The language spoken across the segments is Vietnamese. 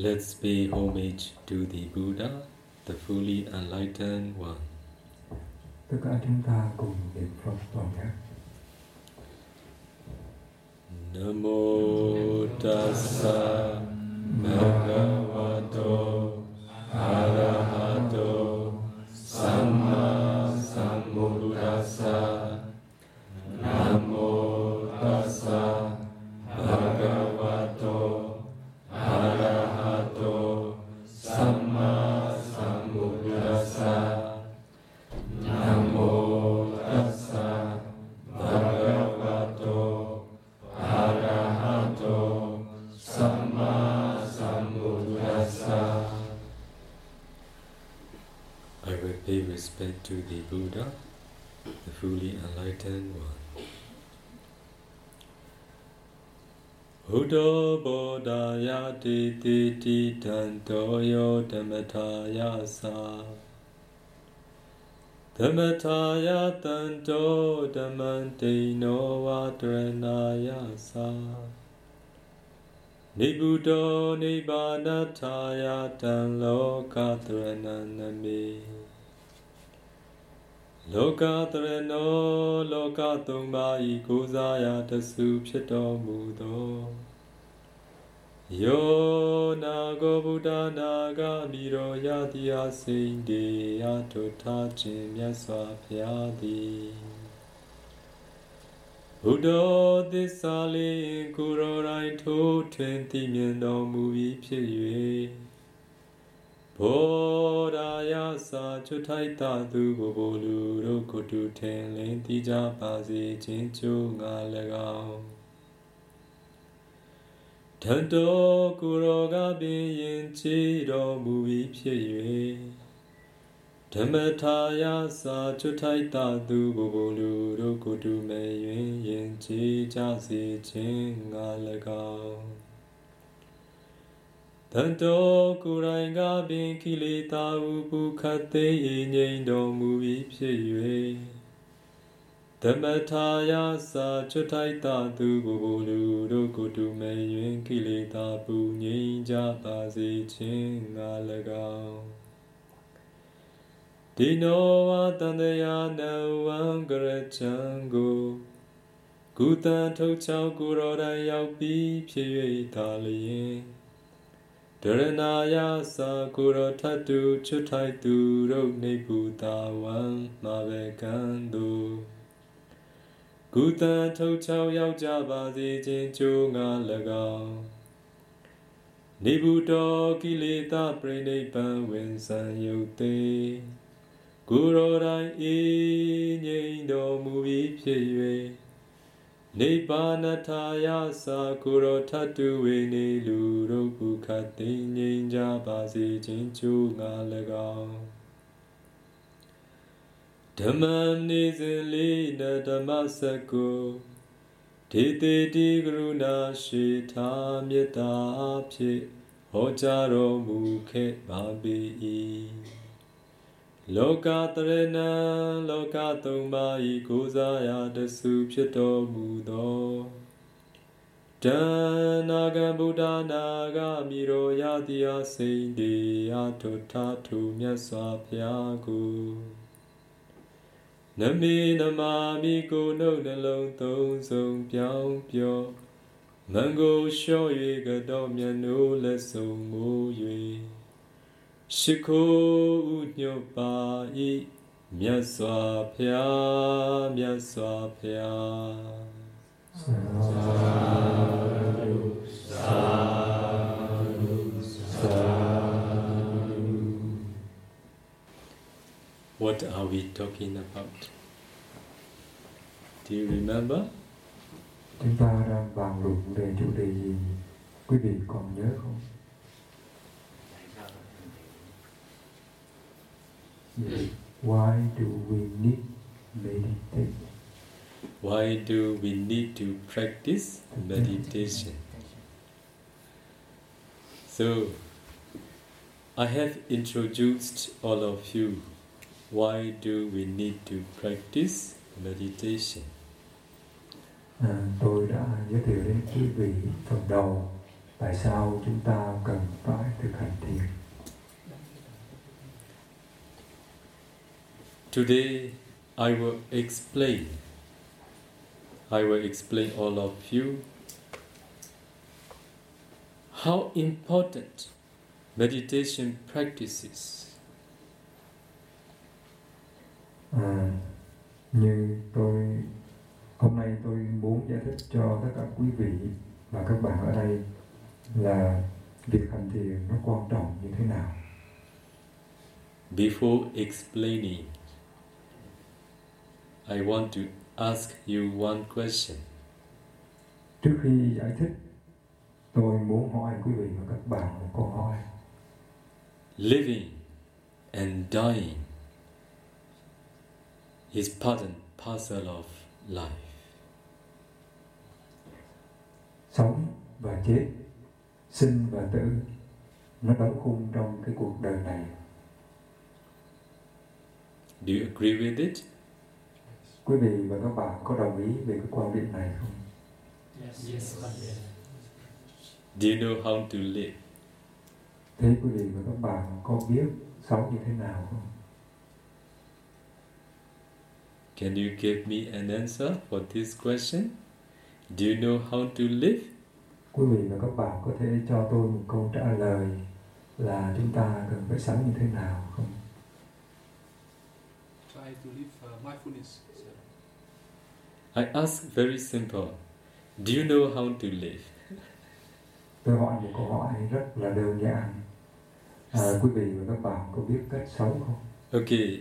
Let's pay homage to the Buddha, the fully enlightened one. Tất cả chúng ta cùng niệm Phật toàn giác. Namo tassa bhagavato arahato ဓမ္မထာယသာဓမ္မထာယတံတောဓမ္မံဒိနောဝတရဏာယသာနိဗ္ဗုဒ္ဓောနိဗ္ဗာနထာယတံလောကတရဏံနမေလောကတရဏောလောကသုံးပါးဤကိုးစားရာတဆူဖြစ်တော်မူသော ယောနာကိုဗုဒ္ဓနာဂမိရောယတိယစိန်တေယထုထားခြင်းမြတ်စွာဘုရားသည်ဘုဒ္ဓသစ္စာလေးကိုယ်တော်တိုင်ထိုးထွင်းသိမြင်တော်မူပြီးဖြစ်၍ဘောရာယစာချွတ်ထိုက်တာသူကိုဘိုလူတို့ကိုတူထင်လင်းတိကြပါစေခြင်းကျိုးငါ၎င်း တန်တော်ကိုရောကပင်ယင်ချီတော်မူပြီးဖြစ်၍ဓမ္မထာယစာချွတ်ထိုက်တာသူကိုဘိုလူတို့ကိုတူမဲ့၍ယင်ချီကြစေခြင်းငါ၎င်းတန်တော်ကိုယ်တိုင်ကပင်ကိလေသာဟုပူခတ်သိငြိမ်တော်မူပြီးဖြစ်၍ ဓမ္မထာယစာချွတ်ထိုက်တာသူကိုယ်ကိုလူတို့ကိုတူမဲ့၍ကိလေသာပူငြိမ်ကြပါစေခြင်းငါ၎င်းဒီနောဝတန္တယာနဝံကရချံကိုကုသံထုတ်ချောက်ကိုရောတိုင်ရောက်ပြီးဖြစ်၍သာလျင်ဒရဏာယသာကိုရထတုချွတ်ထိုက်သူရုပ်နေပူတာဝံမာဘေကံတု ကုသံထုတ်ချောက်ရောက်ကြပါစေခြင်းကြိုးငါ၎င်းနေဘူးတော်ကိလေသာပြိဋိဘံဝင်ဆံယုတ်သေးကိုရောတိုင်းအေးငြိမ်တော်မူပြီးဖြစ်၍နိဗ္ဗာနထာယသာကိုရောထတုဝေနေလူတို့ပုခတ်သိငြိမ်ကြပါစေခြင်းကျိုးငါ၎င်း ဓမ္မနေစဉ်လေးနဓမ္မစကုဒေတိတိကရုဏာရှိသာမေတ္တာဖြင့်ဟောကြားတော်မူခဲ့ပါပေ၏လောကတရဏံလောကသုံးပါးဤကိုးစားရာတဆုဖြစ်တော်မူသောတဏ္ဍာကဗုဒ္ဓနာဂမိရောယတိယစိန်တေယထုထာထုမြတ်စွာဘုရားကို နမေနမာမိကိုနှုတ်နှလုံးသုံးဆုံးပြောင်းပြောမံကိုလျှော့၍ကတော့မြတ်နိုးလက်ဆုံးမူ၍ရှိခိုးဥညွတ်ပါဤမြတ်စွာဘုရားမြတ်စွာဘုရား What are we talking about? Do you remember? Chúng ta đang bàn luận về chủ đề gì? Quý vị còn nhớ không? Yes. Why do we need meditate? Why do we need to practice meditation? So, I have introduced all of you. Why do we need to practice meditation? tôi đã giới thiệu đến quý vị phần đầu tại sao chúng ta cần phải thực hành thiền. Today I will explain. I will explain all of you how important meditation practices à, như tôi hôm nay tôi muốn giải thích cho tất cả quý vị và các bạn ở đây là việc hành thiền nó quan trọng như thế nào Before explaining, I want to ask you one question. trước khi giải thích tôi muốn hỏi quý vị và các bạn một câu hỏi Living and dying is part and parcel of life. Sống và chết sinh và tử nó đóng khung trong cái cuộc đời này Do you agree with it? quý vị và các bạn có đồng ý về cái quan điểm này không Yes, yes, yes. Do you know how to live? thế quý vị và các bạn có biết sống như thế nào không Can you give me an answer for this question? Do you know how to live? quý vị và các bạn có thể cho tôi một câu trả lời là chúng ta cần phải sống như thế nào không Try to live uh, mindfulness. So, I ask very simple. Do you know how to live? tôi hỏi một câu hỏi rất là đơn giản à, quý vị và các bạn có biết cách sống không Okay,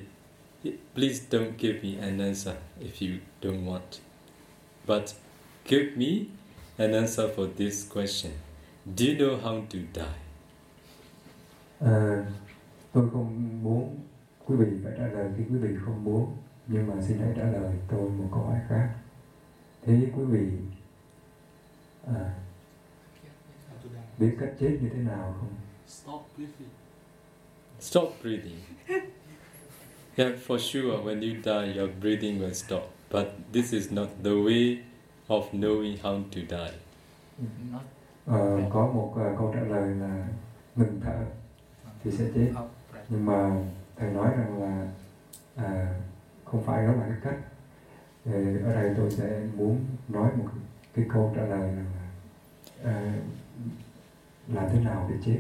please don't give me an answer if you don't want. But give me an answer for this question. Do you know how to die? à, tôi không muốn quý vị phải trả lời khi quý vị không muốn nhưng mà xin hãy trả lời tôi một câu hỏi khác thế quý vị à, biết cách chết như thế nào không Stop breathing. Stop breathing. yeah, for sure, when you die, your breathing will stop. But this is not the way of knowing how to die. Ờ, có một ờ, câu trả lời là ngừng thở thì sẽ chết nhưng mà thầy nói rằng là à, không phải đó là cái cách Ờ, ở đây tôi sẽ muốn nói một cái, câu trả lời rằng là à, làm thế nào để chết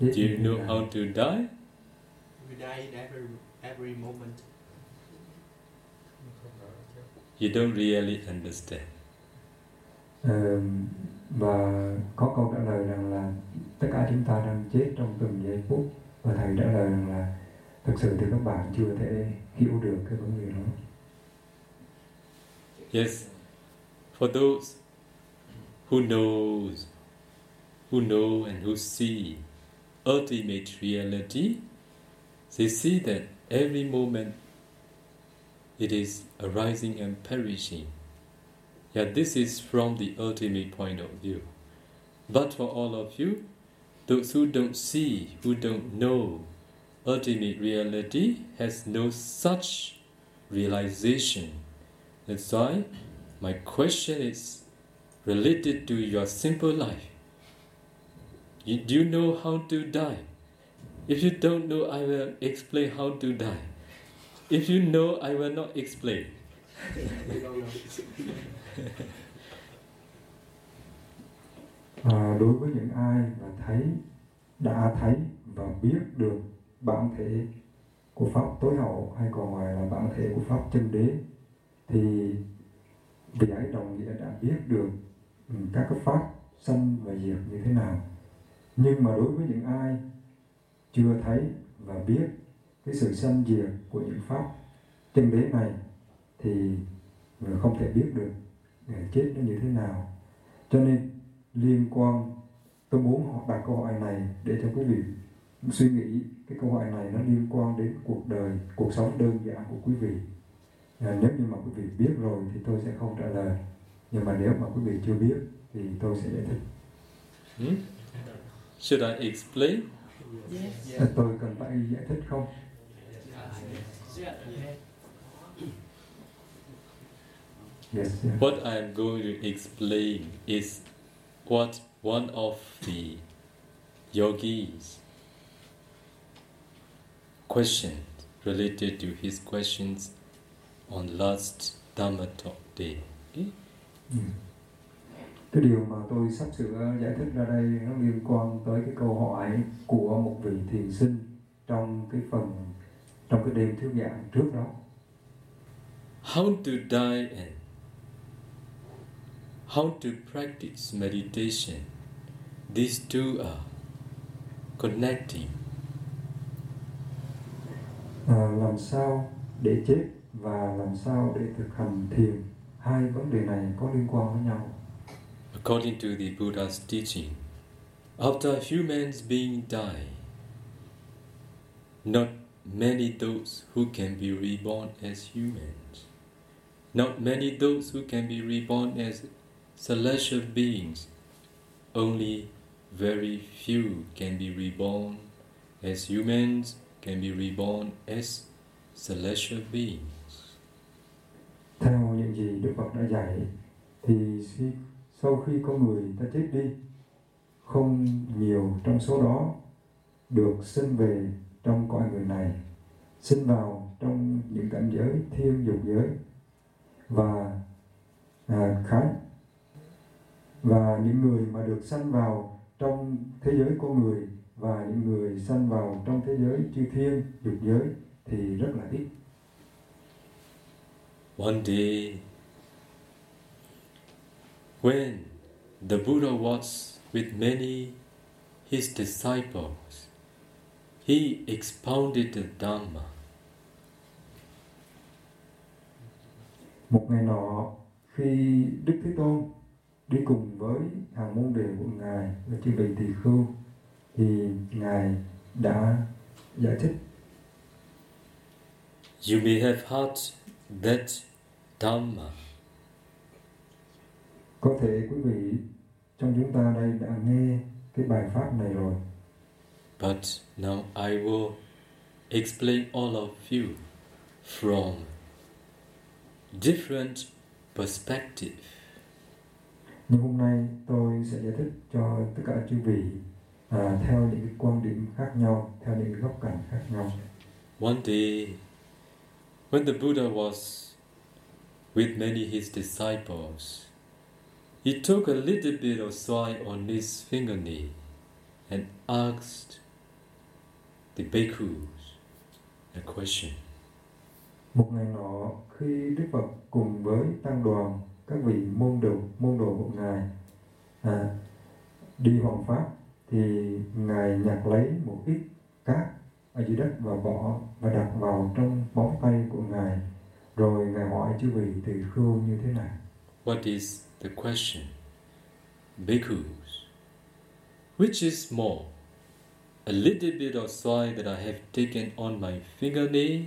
chết Do you know how to die? We die in every every moment. You don't really understand. Ờ, và có câu trả lời rằng là tất cả chúng ta đang chết trong từng giây phút và thầy trả lời rằng là thực sự thì các bạn chưa thể hiểu được cái vấn đề đó Yes, for those who knows, who know and who see ultimate reality, they see that every moment it is arising and perishing. Yet this is from the ultimate point of view. But for all of you, those who don't see, who don't know ultimate reality, has no such realization. That's why my question is related to your simple life. You, do you know how to die? If you don't know, I will explain how to die. If you know, I will not explain. À, đối với những ai mà thấy đã thấy và biết được bản thể của pháp tối hậu hay còn gọi là bản thể của pháp chân đế thì vị ấy đồng nghĩa đã biết được ừ, các cái pháp sanh và diệt như thế nào nhưng mà đối với những ai chưa thấy và biết cái sự sanh diệt của những pháp chân đế này thì người không thể biết được ờ, chết nó như thế nào. Cho nên liên quan tôi muốn họ đặt câu hỏi này để cho quý vị suy nghĩ cái câu hỏi này nó liên quan đến cuộc đời cuộc sống đơn giản của quý vị. À, nếu như mà quý vị biết rồi thì tôi sẽ không trả lời. Nhưng mà nếu mà quý vị chưa biết thì tôi sẽ giải thích. Hmm? Should I explain? à, tôi cần phải giải thích không yes. What I am going to explain is what one of the yogis questioned related to his questions on last Dhamma talk day. Okay? Ừ. Cái điều mà tôi sắp sửa giải thích ra đây nó liên quan tới cái câu hỏi của một vị thiền sinh trong cái phần trong cái đêm thuyết giảng trước đó. How to die and how to practice meditation. These two are connecting. À, làm sao để chết và làm sao để thực hành thiền hai vấn đề này có liên quan với nhau According to the Buddha's teaching, after humans being die, not many those who can be reborn as humans, not many those who can be reborn as celestial beings, only very few can be reborn as humans, can be reborn as celestial beings. theo những gì Đức Phật đã dạy thì sau khi con người ta chết đi không nhiều trong số đó được sinh về trong con người này sinh vào trong những cảnh giới thiên dục giới và à, khái. Và những người mà được sanh vào trong thế giới con người và những người sanh vào trong thế giới chư thiên dục giới thì rất là ít. One day, when the Buddha was with many his disciples, he expounded the Dhamma. Một ngày nọ, khi Đức Thế Tôn đi cùng với hàng môn đệ của Ngài và chư vị tỳ khưu, thì Ngài đã giải thích You may have heard that Dhamma, có thể quý vị trong chúng ta đây đã nghe cái bài pháp này rồi. But now I will explain all of you from different perspective. Nhưng hôm nay tôi sẽ giải thích cho tất cả chư vị à, theo những cái quan điểm khác nhau, theo những cái góc cạnh khác nhau. One day, when the Buddha was with many his disciples, he took a little bit of soil on his fingernail and asked the bhikkhus a question. Một ngày nọ, khi Đức Phật cùng với tăng đoàn các vị môn đồ môn đồ của ngài à, đi hoằng pháp thì ngài nhặt lấy một ít cát ở dưới đất và bỏ và đặt vào trong móng tay của ngài rồi ngài hỏi chư vị tỳ khưu như thế này What is the question? Bhikkhus, which is more, a little bit of soil that I have taken on my fingernail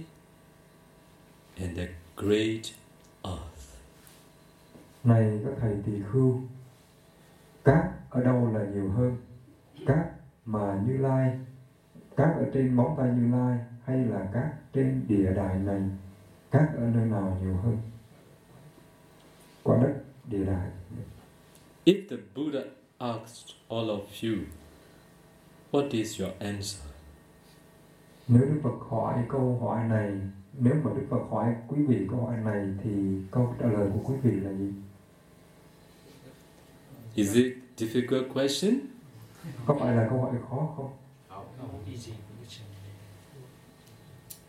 and the great earth? này các thầy tỳ khưu cát ở đâu là nhiều hơn? Cát mà như lai cát ở trên móng tay như lai hay là cát trên địa đại này? Cát ở nơi nào nhiều hơn? Quả đất địa đại If the Buddha asked all of you, what is your answer? nếu đức phật hỏi câu hỏi này nếu mà đức phật hỏi quý vị câu hỏi này thì câu trả lời của quý vị là gì Is it difficult question? có phải là câu hỏi khó không.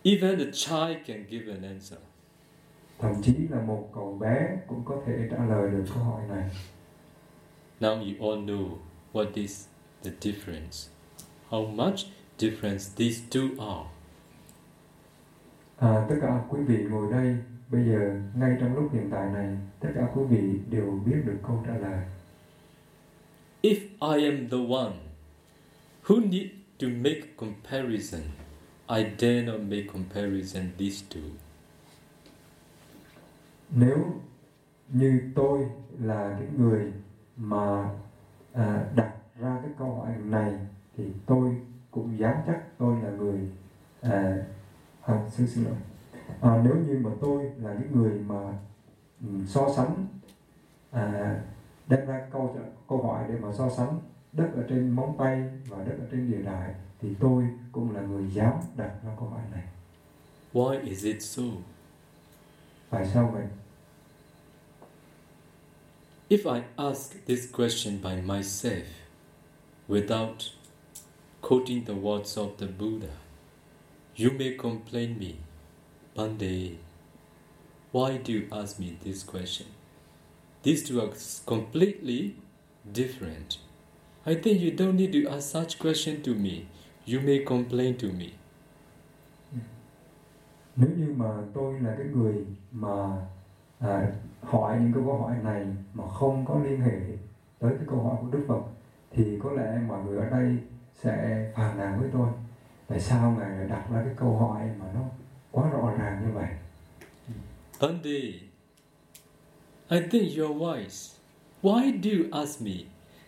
Even the child can give an answer. thậm chí là một cậu bé cũng có thể trả lời được câu hỏi này Now you all know what is the difference. How much difference these two are. À, tất cả quý vị ngồi đây bây giờ ngay trong lúc hiện tại này tất cả quý vị đều biết được câu trả lời If I am the one who need to make comparison, I dare not make comparison these two. nếu như tôi là cái người mà à, đặt ra cái câu hỏi này thì tôi cũng dám chắc tôi là người à, à, xin xin lỗi à, nếu như mà tôi là cái người mà ừ, so sánh à, đem ra câu câu hỏi để mà so sánh đất ở trên móng tay và đất ở trên địa đại thì tôi cũng là người dám đặt ra câu hỏi này. Why is it so? tại sao vậy? If I ask this question by myself without quoting the words of the Buddha, you may complain me, Bande, why do you ask me this question? These two are completely different. I think you don't need to ask such question to me. You may complain to me. nếu như mà tôi là cái người mà à, hỏi những câu hỏi này mà không có liên hệ tới cái câu hỏi của Đức Phật thì có lẽ mọi người ở đây sẽ phàn nàn với tôi tại sao ngài đặt ra cái câu hỏi mà nó quá rõ ràng như vậy Bande, I think you're wise. Why do you ask me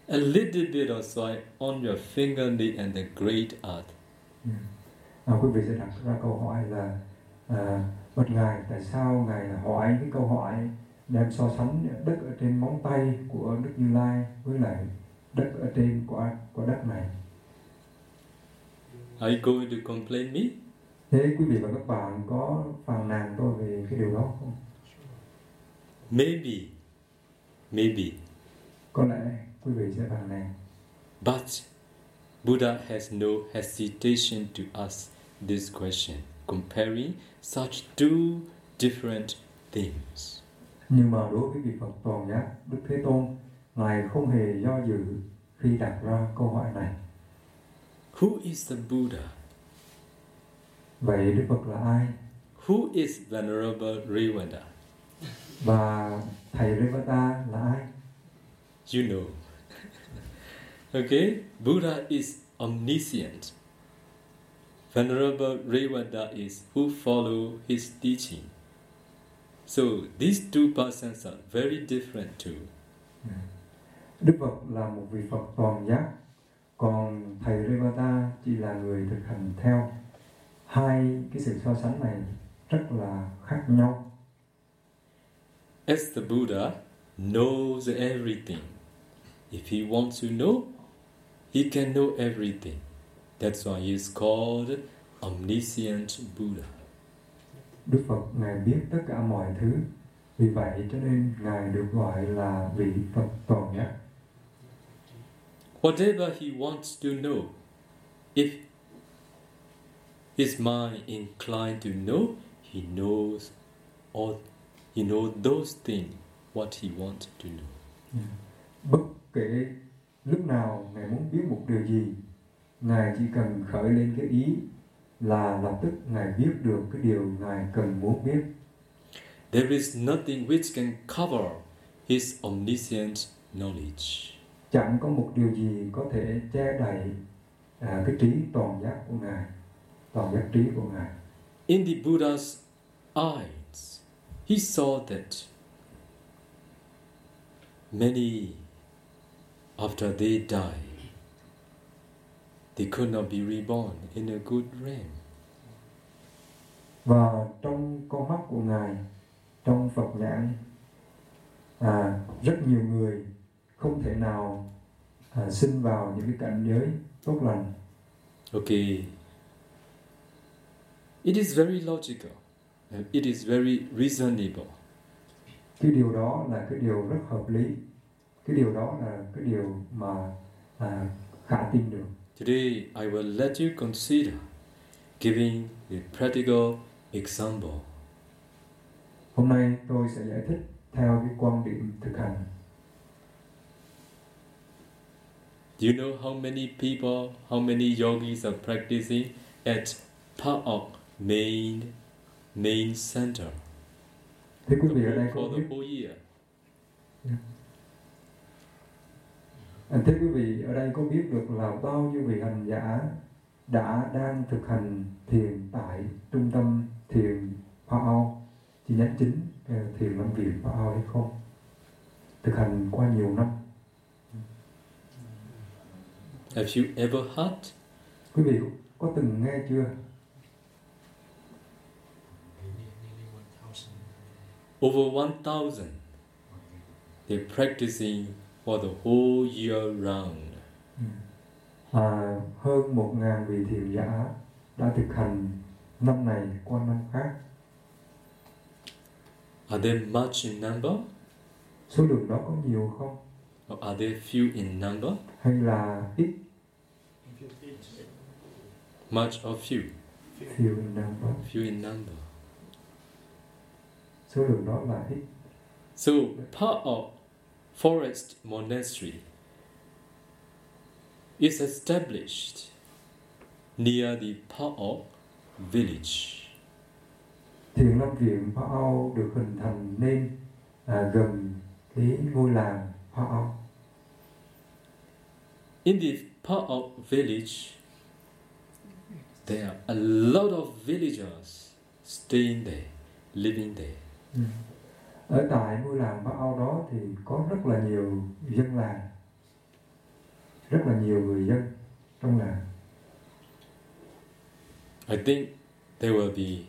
a little bit of soil on your fingernail and the great earth? Ừ. à, quý vị sẽ đặt ra câu hỏi là à, bạch ngài tại sao ngài hỏi những câu hỏi đem so sánh đất ở trên móng tay của Đức Như Lai với lại đất ở trên quả quả đất này Are you going to complain me? thế quý vị và các bạn có phàn nàn tôi về cái điều đó không Maybe, maybe. có lẽ quý vị sẽ phàn nàn But Buddha has no hesitation to ask this question, comparing such two different themes. nhưng mà đối với vị Phật toàn giác Đức Thế Tôn ngài không hề do dự khi đặt ra câu hỏi này Who is the Buddha? vậy Đức Phật là ai Who is Venerable Revada? và thầy Revata là ai You know. okay? Buddha is omniscient. Venerable Revada is who follow his teaching. So these two persons are very different too. Đức Phật là một vị Phật toàn giác còn thầy Revata chỉ là người thực hành theo hai cái sự so sánh này rất là khác nhau As the Buddha knows everything. If he wants to know, he can know everything. That's why he is called omniscient Buddha. Đức Phật ngài biết tất cả mọi thứ vì vậy cho nên ngài được gọi là vị Phật toàn giác Whatever he wants to know, if his mind inclined to know, he knows all he knows those things what he wants to know. bất kể lúc nào ngài muốn biết một điều gì ngài chỉ cần khởi lên cái ý là lập tức ngài biết được cái điều ngài cần muốn biết There is nothing which can cover his omniscient knowledge. Chẳng có một điều gì có thể che đậy à, cái trí toàn giác của ngài toàn giác trí của ngài In the Buddha's eyes, he saw that many, after they die, they could not be reborn in a good realm. và trong con mắt của ngài trong Phật nhãn à, rất nhiều người không thể nào à, sinh vào những cái cảnh giới tốt lành Okay. It is very logical. It is very reasonable. cái điều đó là cái điều rất hợp lý cái điều đó là cái điều mà à, khả tin được Today, I will let you consider giving a practical example. hôm nay tôi sẽ giải thích theo cái quan điểm thực hành Do you know how many people, how many yogis are practicing at Paok main main center? Thế quý vị ở đây có biết year? à, thế quý vị ở đây có biết được là bao nhiêu vị hành giả đã đang thực hành thiền tại trung tâm thiền Paao chi nhánh chính ờ, thiền lâm viện Paao hay không? Thực hành qua nhiều năm Have you ever heard? quý vị có từng nghe chưa 1,000. Over 1,000. They're practicing for the whole year round. à, hơn một ngàn vị thiền giả đã thực hành năm này qua năm khác Are they much in number số lượng đó có nhiều không or are they few in number? hay là ít Much or few? few in number Few in number. số lượng đó là ít So part of forest monastery is established near the part of village. thiền lâm viện Âu được hình thành nên à, gần cái ngôi làng Âu In the part of village, there are a lot of villagers staying there, living there. ở tại ngôi làng Phá Âu đó thì có rất là nhiều dân làng rất là nhiều người dân trong làng I think there will be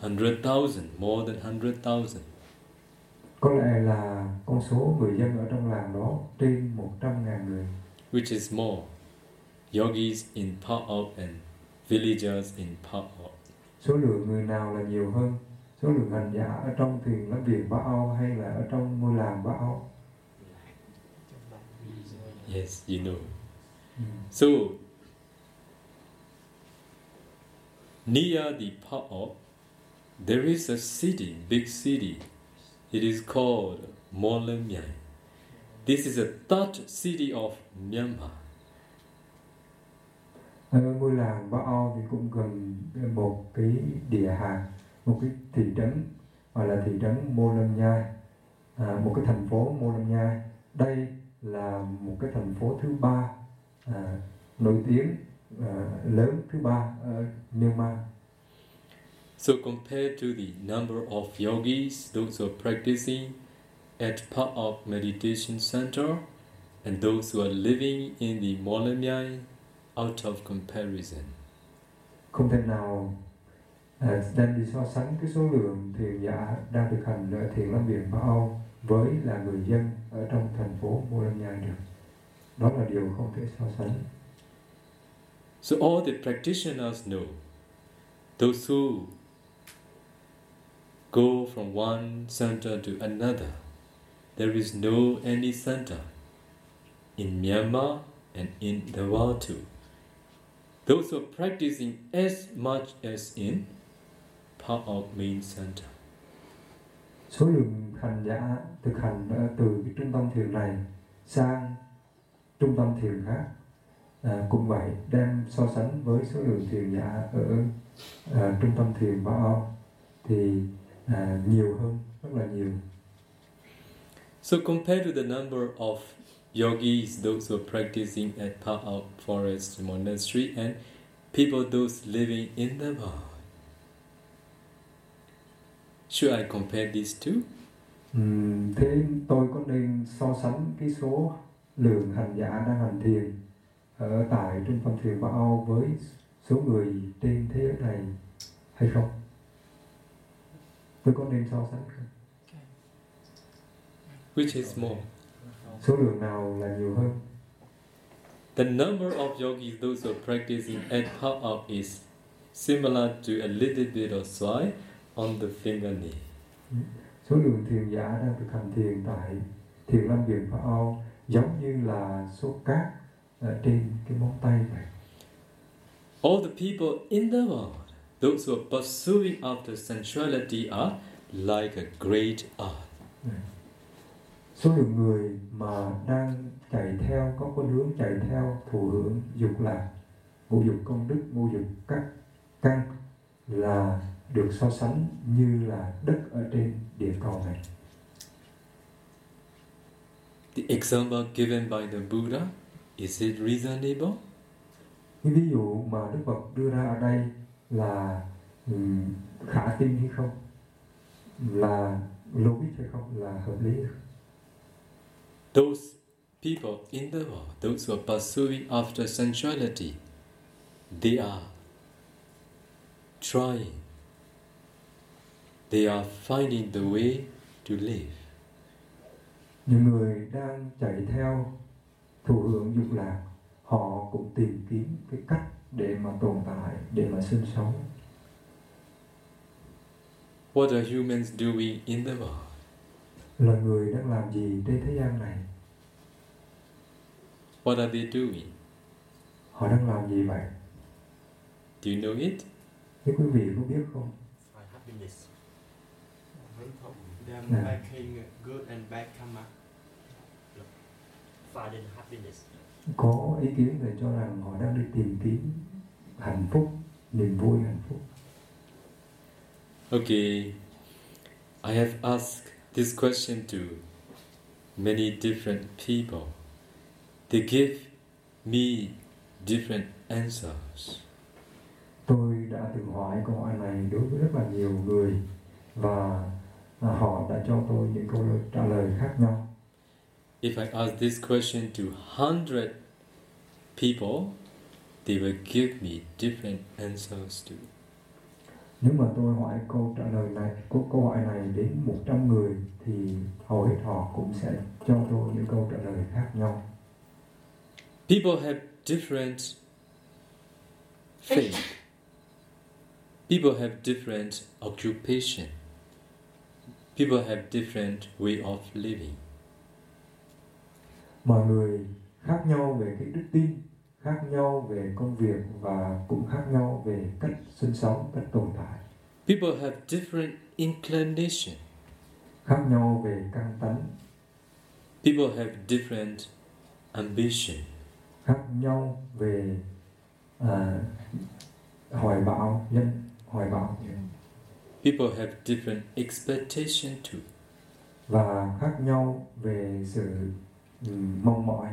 hundred thousand, more than hundred thousand. có lẽ là con số người dân ở trong làng đó trên 100.000 người which is more yogis in part of and villagers in part of. số lượng người nào là nhiều hơn số lượng hành giả ở trong thiền lâm viện Bá Âu hay là ở trong ngôi làng Bá Âu Yes, you know. Ừ. So near the part of, there is a city, big city. It is called Molemyai. This is the third city of Myanmar. Ở ngôi làng Ba Âu thì cũng gần một cái địa hạt một cái thị trấn gọi là thị trấn Mô Lâm Nhai. À, một cái thành phố Mô Lâm Nhai. Đây là một cái thành phố thứ ba à, nổi tiếng à, lớn thứ ba ở Myanmar. So compared to the number of yogis, those who are practicing at part of meditation center, and those who are living in the Molamyai out of comparison. không thể nào à, đem đi so sánh cái số lượng thiền giả đang thực hành ở thiền lâm viện Bá Âu với là người dân ở trong thành phố Nhai được đó là điều không thể so sánh So all the practitioners know those who go from one center to another. There is no any center in Myanmar and in the world too. Those who are practicing as much as in part of main center. số lượng hành giả thực hành ở từ cái trung tâm thiền này sang trung tâm thiền khác à, cũng vậy đem so sánh với số lượng thiền giả ở à, trung tâm thiền Bá Âu thì à, nhiều hơn rất là nhiều So compared to the number of yogis, those who are practicing at part of forest monastery, and people those living in the world. Should I compare these two? Ừm, thế tôi có nên so sánh cái số lượng hành giả đang hành thiền ở tại trung tâm thiền Âu với số người trên thế giới này hay không? Tôi có nên so sánh không? Which is more? Số lượng nào là nhiều hơn? The number of yogis those who are practicing at part of is similar to a little bit of soil on the finger fingernail. Số lượng thiền giả đang thực hành thiền tại thiền lâm viện Phá Âu giống như là số cát ở trên cái móng tay vậy. All the people in the world, those who are pursuing after sensuality, are like a great earth. Số lượng người mà đang chạy theo có khuynh hướng chạy theo thụ hưởng dục lạc, ngũ dục công đức, ngũ dục các căn là được so sánh như là đất ở trên địa cầu này. The example given by the Buddha is it reasonable? Cái ví dụ mà Đức Phật đưa ra ở đây là ừm, khả tin hay không? Là logic hay không? Là hợp lý hay không? Those people in the world, those who are pursuing after sensuality, they are trying, they are finding the way to live. Những người đang chạy theo thụ hưởng dục lạc họ cũng tìm kiếm cái cách để mà tồn tại để mà sinh sống What are humans doing in the world? là người đang làm gì trên thế gian này What are they doing? họ đang làm gì vậy Do you know it? thế quý vị có biết không Find happiness. Them Yeah. making good and bad karma. Finding happiness. có ý kiến về cho rằng họ đang đi tìm kiếm hạnh phúc niềm vui hạnh phúc Okay, I have asked this question to many different people. They give me different answers. tôi đã từng hỏi câu hỏi này đối với rất là nhiều người và à, họ đã cho tôi những câu trả lời khác nhau If I ask this question to 100 people, they will give me different answers too. nếu mà tôi hỏi câu trả lời này câu, câu hỏi này đến 100 người thì hầu hết họ cũng sẽ cho tôi những câu trả lời khác nhau People have different faith. People have different occupation. People have different way of living. mọi người khác nhau về cái đức tin khác nhau về công việc và cũng khác nhau về cách sinh sống cách tồn tại People have different inclination. khác nhau về căn tánh People have different ambition. Khác nhau về à, hoài bão nhân hoài bão People have different expectation too. và khác nhau về sự ừm, mong mỏi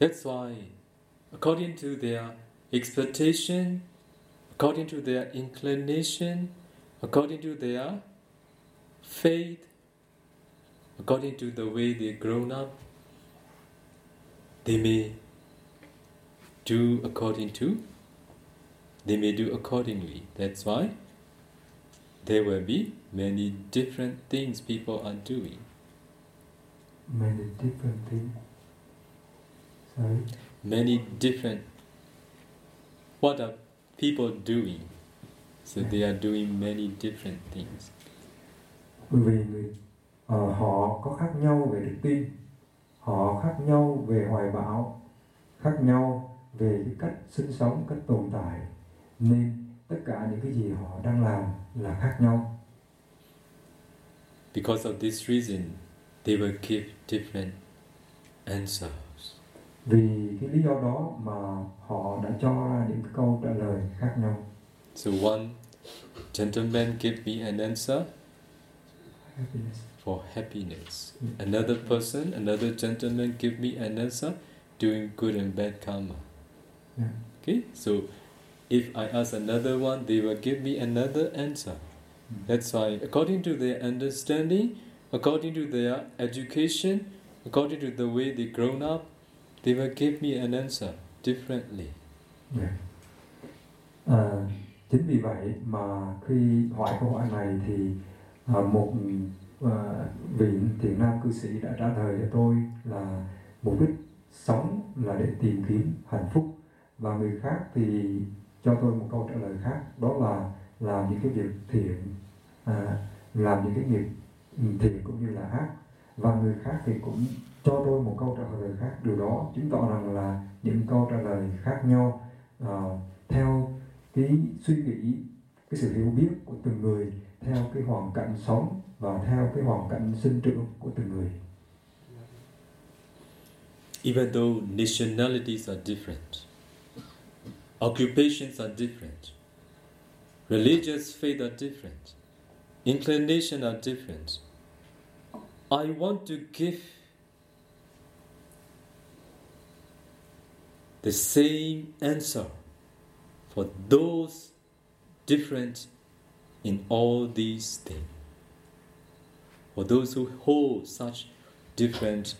That's why, according to their expectation, according to their inclination, according to their faith, according to the way they grown up, they may do according to, they may do accordingly. That's why there will be many different things people are doing. many different things Sorry. many different what are people doing so they are doing many different things bởi vì người ờ, họ có khác nhau về đức tin họ khác nhau về hoài bão khác nhau về cái cách sinh sống cách tồn tại nên tất cả những cái gì họ đang làm là khác nhau. Because of this reason they will give different answers. Vì cái lý do đó mà họ đã cho ra những cái câu trả lời khác nhau. So one gentleman gave me an answer Happiness. for happiness. Mm. another person another gentleman gave me an answer doing good and bad karma Yeah. okay so if i ask another one they will give me another answer Mm. That's why, according to their understanding, according to their education, according to the way they grown up, they will give me an answer differently. Dạ. À, chính vì vậy mà khi hỏi câu hỏi này thì à, một à, vị thiện nam cư sĩ đã trả lời cho tôi là mục đích sống là để tìm kiếm hạnh phúc và người khác thì cho tôi một câu trả lời khác đó là làm những cái việc thiện à, làm những cái nghiệp ừ, thiện cũng như là ác. Và người khác thì cũng cho tôi một câu trả lời khác. Điều đó chứng tỏ rằng là những câu trả lời khác nhau à, theo cái suy nghĩ cái sự hiểu biết của từng người theo cái hoàn cảnh sống và theo cái hoàn cảnh sinh trưởng của từng người. Even though nationalities are different, occupations are different, religious faith are different, inclination are different, I want to give the same answer for those different in all these things. For those who hold such different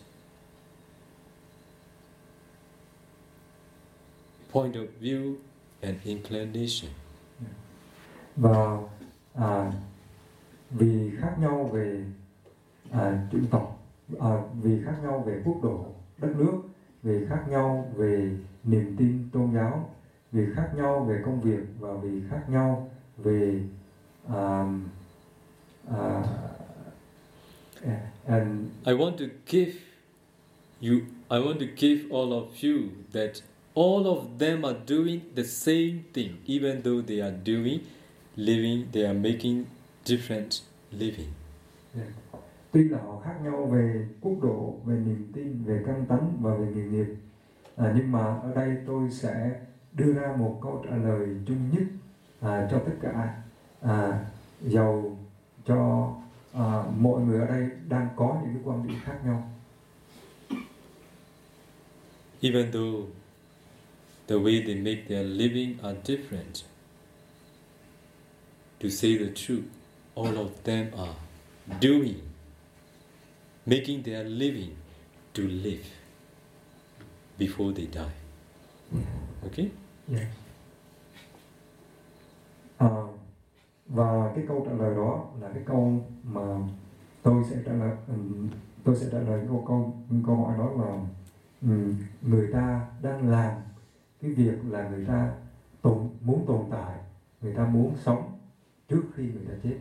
point of view and inclination. và à, vì khác nhau về à, chủng tộc à, vì khác nhau về quốc độ đất nước vì khác nhau về niềm tin tôn giáo vì khác nhau về công việc và vì khác nhau về um, uh, and I want to give you I want to give all of you that all of them are doing the same thing even though they are doing living they are making different living. Tuy là họ khác nhau về quốc độ về niềm tin về căn tánh và về nghề nghiệp. À, nhưng mà ở đây tôi sẽ đưa ra một câu trả lời chung nhất à, cho tất cả. À, giàu cho à, mọi người ở đây đang có những cái quan điểm khác nhau. Even though the way they make their living are different. To say the truth all of them are doing making their living to live before they die. Okay? Yeah. À, và cái câu trả lời đó là cái câu mà tôi sẽ trả lời tôi sẽ trả lời câu câu câu hỏi đó là người ta đang làm cái việc là người ta tồn muốn tồn tại người ta muốn sống trước khi người ta chết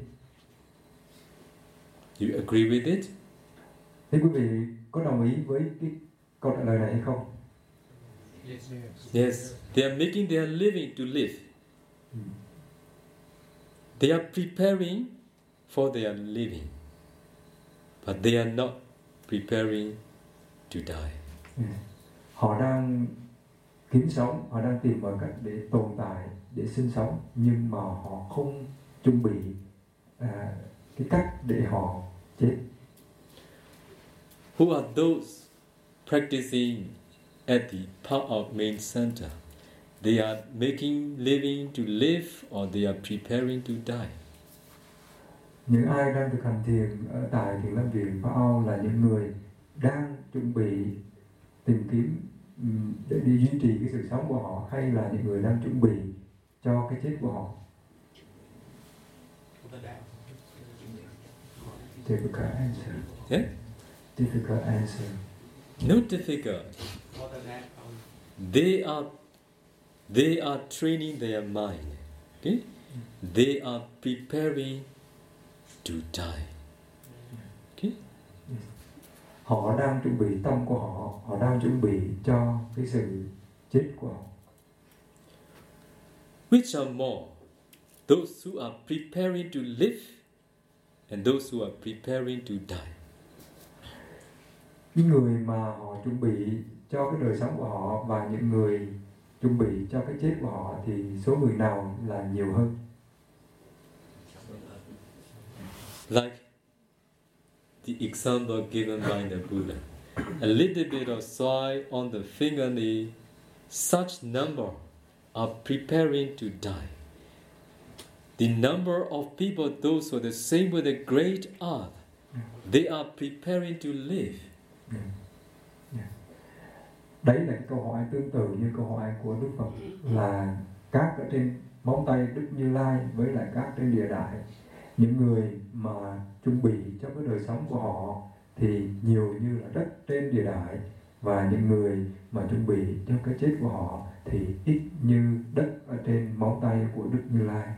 you agree with it thế quý vị có đồng ý với cái câu trả lời này hay không Yes. yes they are making their living to live Ừm. They are preparing for their living, but they are not preparing to die. Ừ. họ đang kiếm sống họ đang tìm mọi cách để tồn tại để sinh sống nhưng mà họ không chuẩn bị à, cái cách để họ chết Who are those practicing at the Park of Main Center? They are making living to live or they are preparing to die. những ai đang thực hành thiền ở tại thiền lâm viện Phao là những người đang chuẩn bị tìm kiếm để đi duy trì cái sự sống của họ hay là những người đang chuẩn bị cho cái chết của họ difficult answer Yeah? difficult answer No difficult. They are they are training their mind. Okay? They are preparing to die. Họ đang chuẩn bị tâm của họ họ đang chuẩn bị cho cái sự chết của họ Which are more? Those who are preparing to live and those who are preparing to die. những người mà họ chuẩn bị cho cái đời sống của họ và những người chuẩn bị cho cái chết của họ thì số người nào là nhiều hơn Like the example given by the Buddha. A little bit of soil on the finger fingernail, such number are preparing to die. The number of people, those who are the same with the great earth, they are preparing to live. đấy là câu hỏi tương tự như câu hỏi của đức phật là các ở trên móng tay đức như lai với lại các trên địa đại những người mà chuẩn bị cho cái đời sống của họ thì nhiều như là đất trên địa đại và những người mà chuẩn bị cho cái chết của họ thì ít như đất ở trên móng tay của đức như lai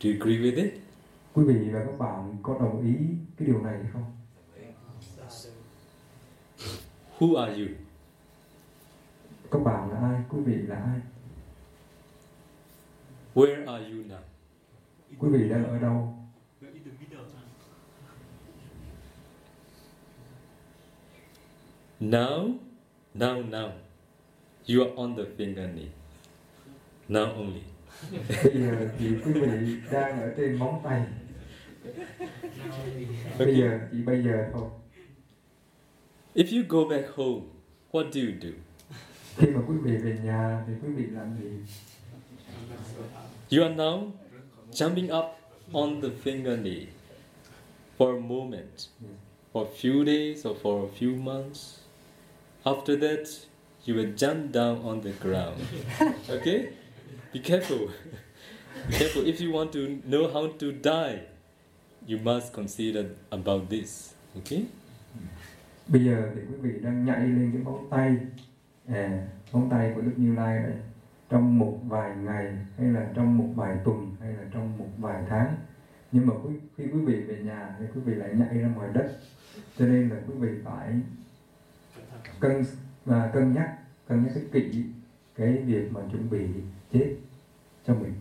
Do you agree with it? quý vị và các bạn có đồng ý cái điều này không Who are you? các bạn là ai quý vị là ai Where are you now? Quý vị đang ở đâu. Now, now, now, you are on the fingernail. Now only. bây giờ thì quý vị đang ở trên móng tay bây giờ chỉ bây giờ thôi If you go back home, what do you do? khi mà quý vị về nhà thì quý vị làm gì You are now jumping up on the finger fingernail for a moment, for a few days or for a few months. After that, you will jump down on the ground. Okay? Be careful. Be careful. If you want to know how to die, you must consider about this. Okay? bây giờ thì quý vị đang nhảy lên cái móng tay à, móng tay của Đức Như Lai này trong một vài ngày hay là trong một vài tuần hay là trong một vài tháng nhưng mà quý, khi quý vị về nhà thì quý vị lại nhảy ra ngoài đất cho nên là quý vị phải cân và cân nhắc cân nhắc cái kỹ cái việc mà chuẩn bị chết cho mình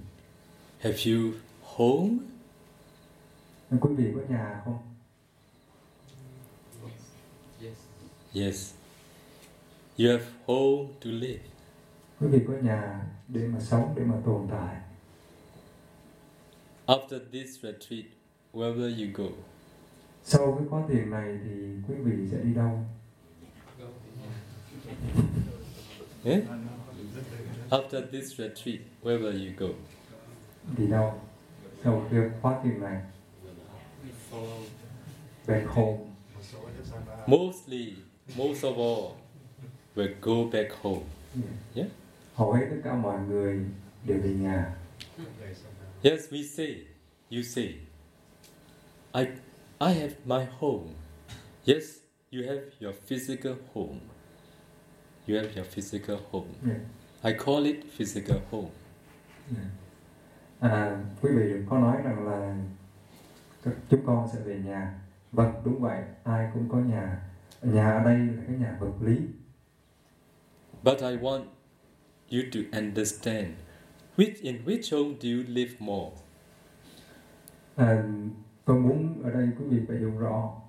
Have you home? Quý vị có nhà không Yes. Yes. You have home to live. Quý vị có nhà để mà sống để mà tồn tại. After this retreat, wherever you go, sau cái khóa thiền này thì quý vị sẽ đi đâu? Eh? after this retreat, wherever you go, đi đâu? Sau khi khóa thiền này. Back home. Mostly, most of all, will go back home. Yeah. Hầu hết tất cả mọi người đều về nhà Yes, we say, you say, I, I have my home. Yes, you have your physical home. You have your physical home. Yeah. I call it physical home. à, quý vị đừng có nói rằng là các chúng con sẽ về nhà vâng đúng vậy ai cũng có nhà nhà ở đây là cái nhà vật lý But I want you to understand which in which home do you live more? à, tôi muốn ở đây quý vị phải hiểu rõ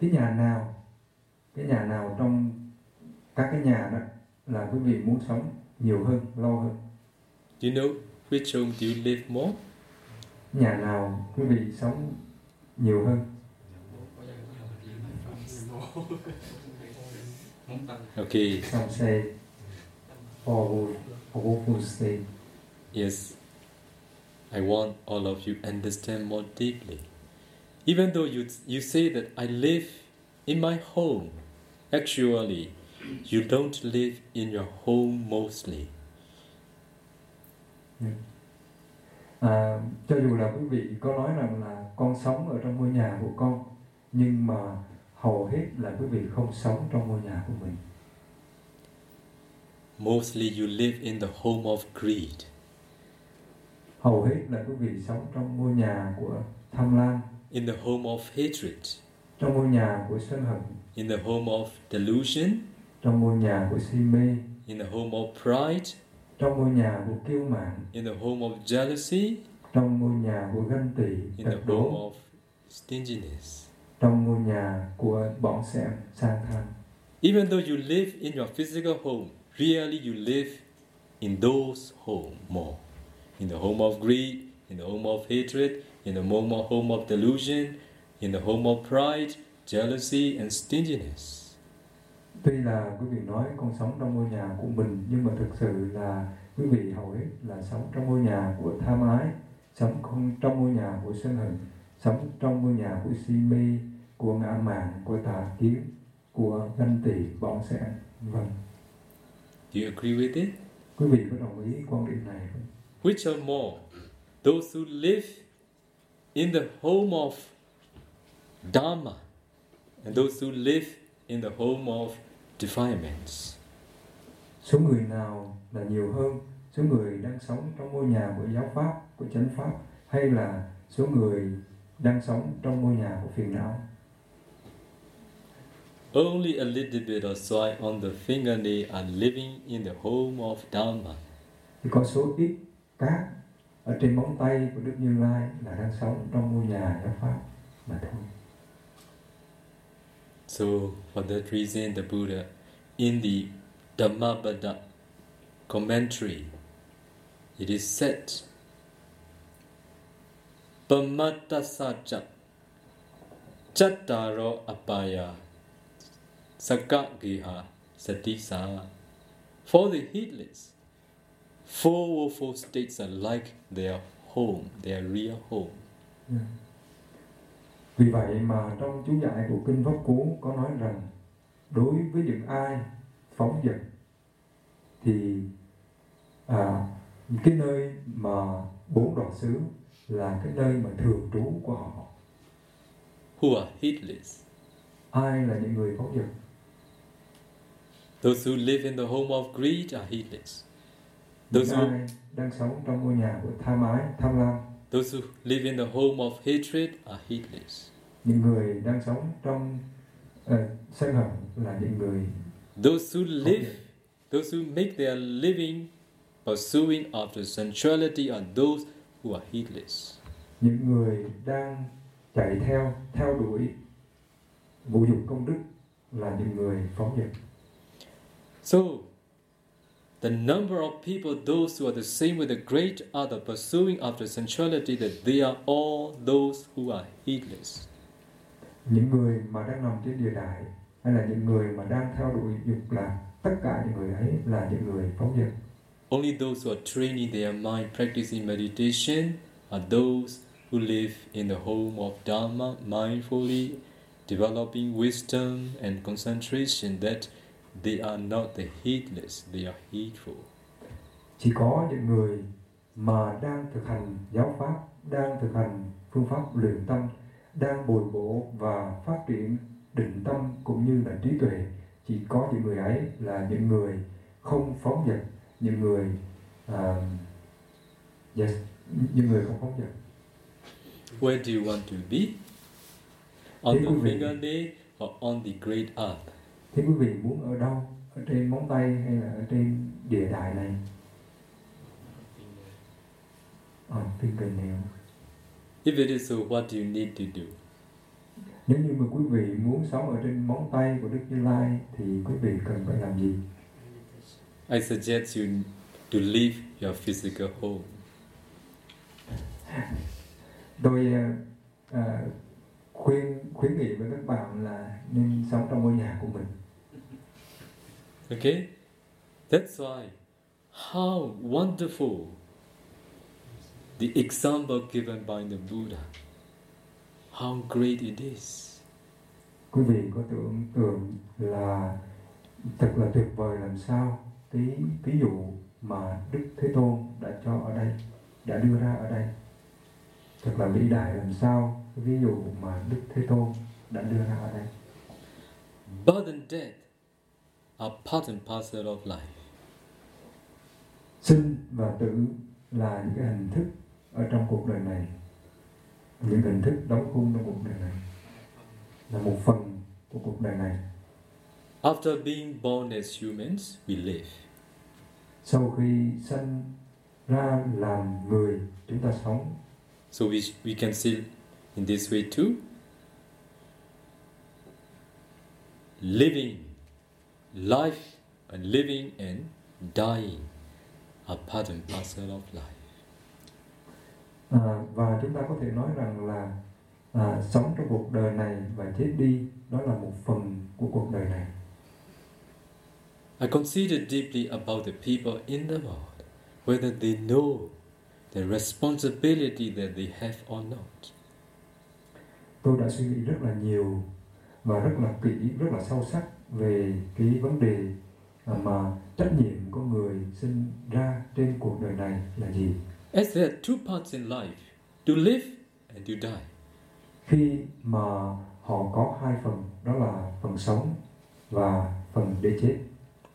cái nhà nào cái nhà nào trong các cái nhà đó là quý vị muốn sống nhiều hơn lâu hơn Do you know which home do you live more? nhà nào quý vị sống nhiều hơn Okay, powerful powerful state yes. I want all of you understand more deeply. Even though you you say that I live in my home, actually you don't live in your home mostly. à, cho dù là quý vị có nói rằng là con sống ở trong ngôi nhà của con nhưng mà hầu hết là quý vị không sống trong ngôi nhà của mình Mostly you live in the home of greed. hầu hết là quý vị sống trong ngôi nhà của tham lam. In the home of hatred, trong ngôi nhà của sân hận. In the home of delusion, trong ngôi nhà của si mê. In the home of pride, trong ngôi nhà của kiêu mạn. In the home of jealousy, trong ngôi nhà của ganh tị in the home of stinginess. trong ngôi nhà của bọn sẹm sang tham Even though you live in your physical home, really you live in those home more. In the home of greed, in the home of hatred, in the home of, home of delusion, in the home of pride, jealousy, and stinginess. tuy là quý vị nói con sống trong ngôi nhà của mình nhưng mà thực sự là quý vị hầu hết là sống trong ngôi nhà của tham ái sống không trong ngôi nhà của sân hận sống trong ngôi nhà của si mê của ngã mạn của tà kiến của ganh tị bọn sẹn vâng Do you agree with it? quý vị có đồng ý quan điểm này không Which are more? Those who live in the home of Dharma and those who live in the home of defilements. số người nào là nhiều hơn số người đang sống trong ngôi nhà của giáo pháp của chánh pháp hay là số người đang sống trong ngôi nhà của phiền não Only a little bit of soil on the fingernail and living in the home of Dharma. thì có số ít cát ở trên móng tay của Đức Như Lai là đang sống trong ngôi nhà giáo pháp mà thôi So, for that reason, the Buddha, in the Dhammapada commentary, it is said, Pamatasaja Chattaro Apaya Sakagiha Satisa. For the heedless, four woeful states are like their home, their real home. vì vậy mà trong chú giải của kinh pháp cú có nói rằng đối với những ai phóng dật thì à, cái nơi mà bốn đoạn xứ là cái nơi mà thường trú của họ Who are heedless? ai là những người phóng dật Those who live in the home of greed are heedless. Those những who, đang sống trong ngôi nhà của tham ái tham lam those who live in the home of hatred are heedless. những người đang sống trong uh, sân hận là những người Those who live, those who make their living pursuing after sensuality are those who are heedless. những người đang chạy theo theo đuổi vũ dục công đức là những người phóng dật So, the number of people, those who are the same with the great other pursuing after sensuality, that they are all those who are heedless. những người mà đang nằm trên địa đại hay là những người mà đang theo đuổi dục lạc tất cả những người ấy là những người phóng dật Only those who are training their mind, practicing meditation, are those who live in the home of Dharma mindfully, developing wisdom and concentration, that they are not the heedless, they are heedful. chỉ có những người mà đang thực hành giáo pháp đang thực hành phương pháp luyện tâm đang bồi bổ và phát triển định tâm cũng như là trí tuệ chỉ có những người ấy là những người không phóng dật những người à, yes, những người không phóng dật Where do you want to be? On Thế the fingernail or on the great earth? Thế quý vị muốn ở đâu? Ở trên móng tay hay là ở trên địa đại này? On fingernail If it is so, what do you need to do? nếu như mà quý vị muốn sống ở trên móng tay của Đức Như Lai thì quý vị cần phải làm gì? I suggest you to leave your physical home. tôi à, khuyên khuyến nghị với các bạn là nên sống trong ngôi nhà của mình Okay? That's why how wonderful the example given by the Buddha. How great it is. quý vị có tưởng tượng là thật là tuyệt vời làm sao cái ví dụ mà Đức Thế Tôn đã cho ở đây đã đưa ra ở đây thật là vĩ đại làm sao cái ví dụ mà Đức Thế Tôn đã đưa ra ở đây Birth and death are part and parcel of life. sinh và tử là những cái hình thức ở trong cuộc đời này những hình thức đóng khung trong cuộc đời này là một phần của cuộc đời này After being born as humans, we live. sau khi sinh ra làm người chúng ta sống So we, we can see in this way too. Living, life, and living and dying are part and parcel of life. à, và chúng ta có thể nói rằng là à, sống trong cuộc đời này và chết đi đó là một phần của cuộc đời này I consider deeply about the people in the world, whether they know the responsibility that they have or not. tôi đã suy nghĩ rất là nhiều và rất là kỹ rất là sâu sắc về cái vấn đề à, mà trách nhiệm của người sinh ra trên cuộc đời này là gì As there are two parts in life to live and to die. khi mà họ có hai phần đó là phần sống và phần để chết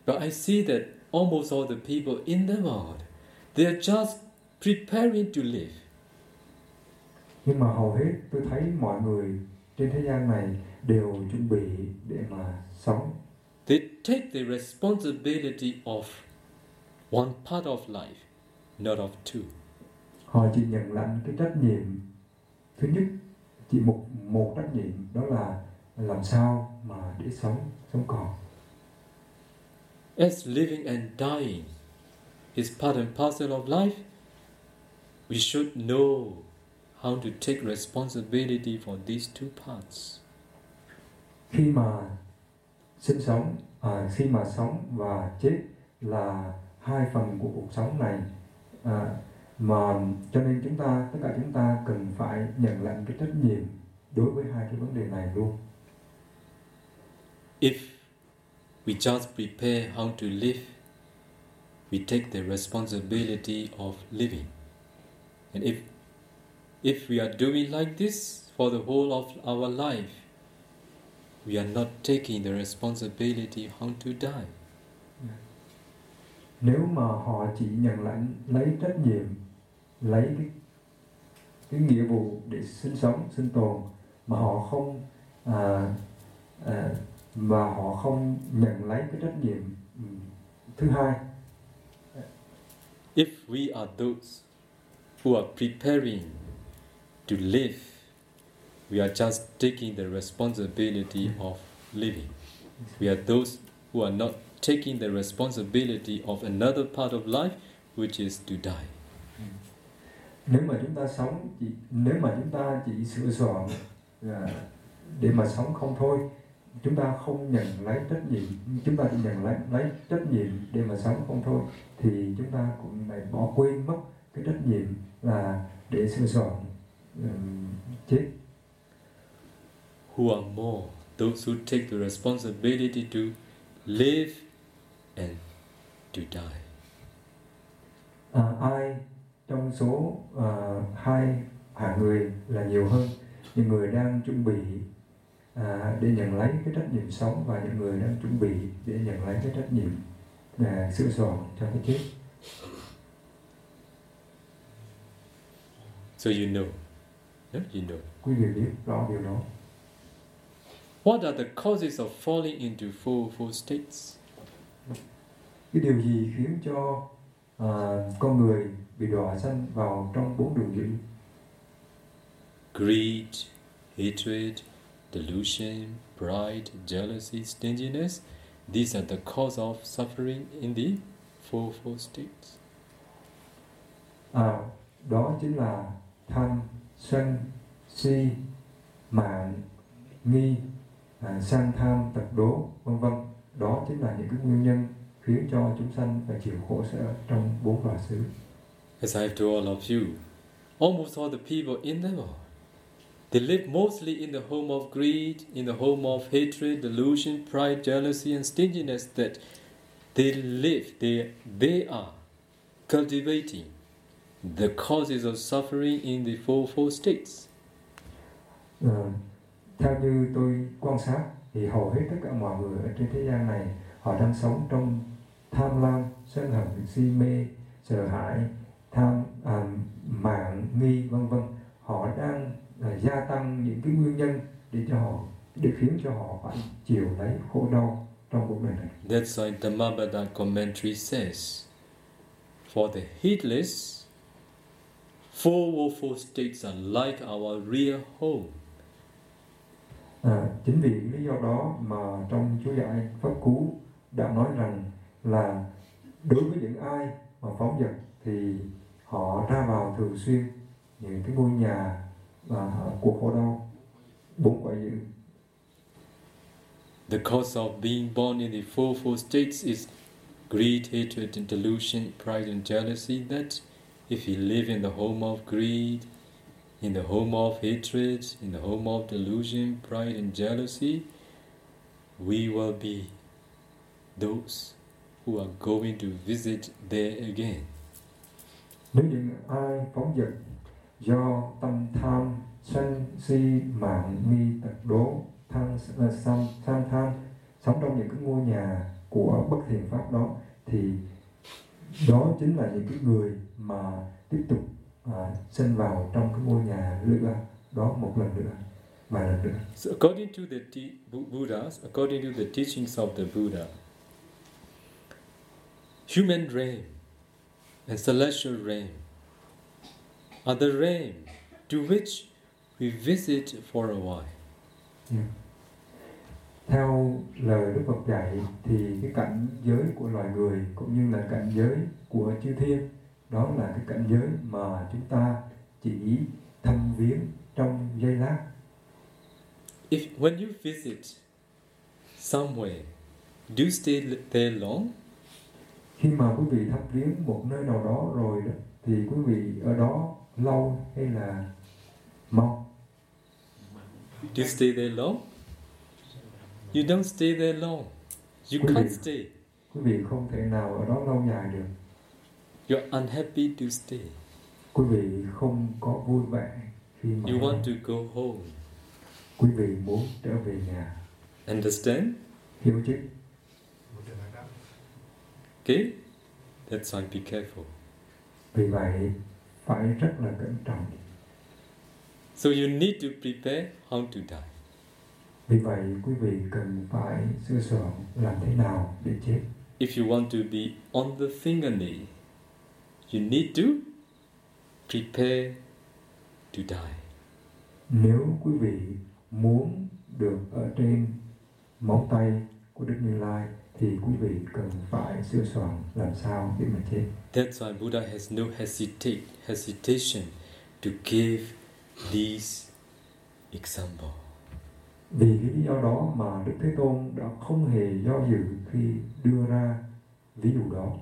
But I see that almost all the people in the world, they are just preparing to live. nhưng mà hầu hết tôi thấy mọi người trên thế gian này đều chuẩn bị để mà sống They take the responsibility of one part of life, not of two. họ chỉ nhận lãnh cái trách nhiệm thứ nhất chỉ một một trách nhiệm đó là làm sao mà để sống sống còn As living and dying is part and parcel of life, we should know how to take responsibility for these two parts. Khi mà sinh sống à, khi mà sống và chết là hai phần của cuộc sống này à, mà cho nên chúng ta tất cả chúng ta cần phải nhận lãnh cái trách nhiệm đối với hai cái vấn đề này luôn If we just prepare how to live, we take the responsibility of living. And if if we are doing like this for the whole of our life, we are not taking the responsibility how to die. nếu mà họ chỉ nhận lãnh lấy trách nhiệm lấy cái cái nghĩa vụ để sinh sống sinh tồn mà họ không à, à, mà họ không nhận lấy cái trách nhiệm thứ hai If we are those who are preparing to live, we are just taking the responsibility of living. We are those who are not taking the responsibility of another part of life, which is to die. nếu mà chúng ta sống chỉ nếu mà chúng ta chỉ sửa soạn à, để mà sống không thôi chúng ta không nhận lấy trách nhiệm chúng ta chỉ nhận lấy lấy trách nhiệm để mà sống không thôi thì chúng ta cũng lại bỏ quên mất cái trách nhiệm là để sửa soạn ừm, chết Who are more? Those who take the responsibility to live and to die. à, ai trong số à, hai hạng người là nhiều hơn những người đang chuẩn bị à, để nhận lấy cái trách nhiệm sống và những người đang chuẩn bị để nhận lấy cái trách nhiệm à, sửa soạn cho cái chết So you know. Yeah, you know. quý vị biết rõ điều đó What are the causes of falling into four four states? cái điều gì khiến cho à, con người bị đọa sanh vào trong bốn đường dữ Greed, hatred, delusion, pride, jealousy, stinginess. These are the cause of suffering in the four four states. à, đó chính là tham sân si mạng nghi à, sang tham tật đố vân vân đó chính là những cái nguyên nhân khiến cho chúng sanh phải chịu khổ sở trong bốn loài xứ told all of you, almost all the people in the world, they live mostly in the home of greed, in the home of hatred, delusion, pride, jealousy, and stinginess. That they live, they they are cultivating the causes of suffering in the four four states. Ờ, theo như tôi quan sát thì hầu hết tất cả mọi người ở trên thế gian này họ đang sống trong tham lam sân hận si mê sợ hãi tham à, mạng nghi vân vân họ đang à, gia tăng những cái nguyên nhân để cho họ để khiến cho họ phải chịu lấy khổ đau trong cuộc đời này That's why the Mahabharata commentary says, for the heedless, four woeful states are like our real home. À, chính vì lý do đó mà trong chú giải pháp cú đã nói rằng là đối với những ai mà phóng dật thì họ ra vào thường xuyên những cái ngôi nhà và của khổ đau bốn quả dữ The cause of being born in the four four states is greed, hatred, and delusion, pride, and jealousy. That if you live in the home of greed, in the home of hatred, in the home of delusion, pride, and jealousy, we will be those who are going to visit there again. nếu những ai phóng dật do tâm tham sân si mạng nghi tật đố tham sân, à, tham tham sống trong những cái ngôi nhà của bất thiện pháp đó thì đó chính là những cái người mà tiếp tục à, sinh vào trong cái ngôi nhà lửa đó một lần nữa vài lần nữa So, according to the te- Bu- Buddhas, according to the teachings of the Buddha, human realm and celestial realm are the realm to which we visit for a while. theo lời Đức Phật dạy thì cái cảnh giới của loài người cũng như là cảnh giới của chư thiên đó là cái cảnh giới mà chúng ta chỉ thăm viếng trong giây lát If when you visit somewhere, do you stay there long? khi mà quý vị thăm viếng một nơi nào đó rồi đó thì quý vị ở đó lâu hay là mau Do you stay there long? You don't stay there long. You Quý can't vị- stay. quý vị không thể nào ở đó lâu dài được You're unhappy to stay. quý vị không có vui vẻ khi mà You want to go home. quý vị muốn trở về nhà Understand? hiểu chứ Okay? That's why be careful. vì vậy phải rất là cẩn trọng So you need to prepare how to die. vì vậy quý vị cần phải sửa soạn làm thế nào để chết If you want to be on the fingernail, you need to prepare to die. nếu quý vị muốn được ở trên móng tay của Đức Như Lai thì quý vị cần phải sửa soạn làm sao để mà chết That's why Buddha has no hesitate, hesitation to give these example. vì cái lý do đó mà Đức Thế Tôn đã không hề do dự khi đưa ra ví dụ đó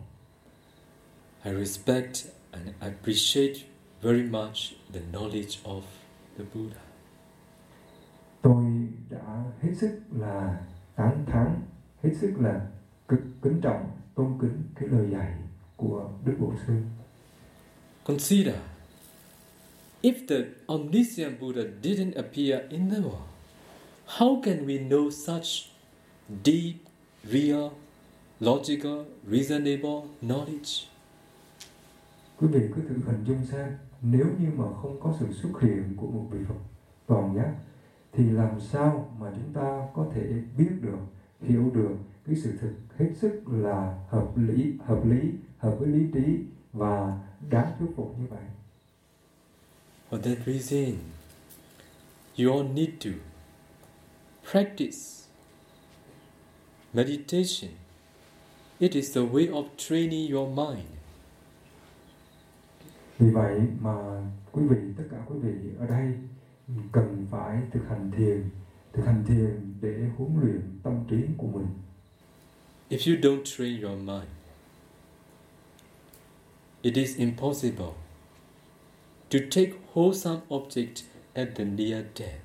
I respect and appreciate very much the knowledge of the Buddha. tôi đã hết sức là tán thán hết sức là cực kính trọng tôn kính cái lời dạy của Đức Bổn Sư Consider if the omniscient Buddha didn't appear in the world, how can we know such deep, real, logical, reasonable knowledge? Quý vị cứ thử hình dung xem nếu như mà không có sự xuất hiện của một vị Phật toàn giác thì làm sao mà chúng ta có thể biết được hiểu được cái sự thực hết sức là hợp lý hợp lý hợp với lý trí và đáng thuyết phục như vậy For that reason, you all need to practice meditation. It is the way of training your mind vì vậy mà quý vị tất cả quý vị ở đây cần phải thực hành thiền thực hành thiền để huấn luyện tâm trí của mình If you don't train your mind, it is impossible to take wholesome object at the near death.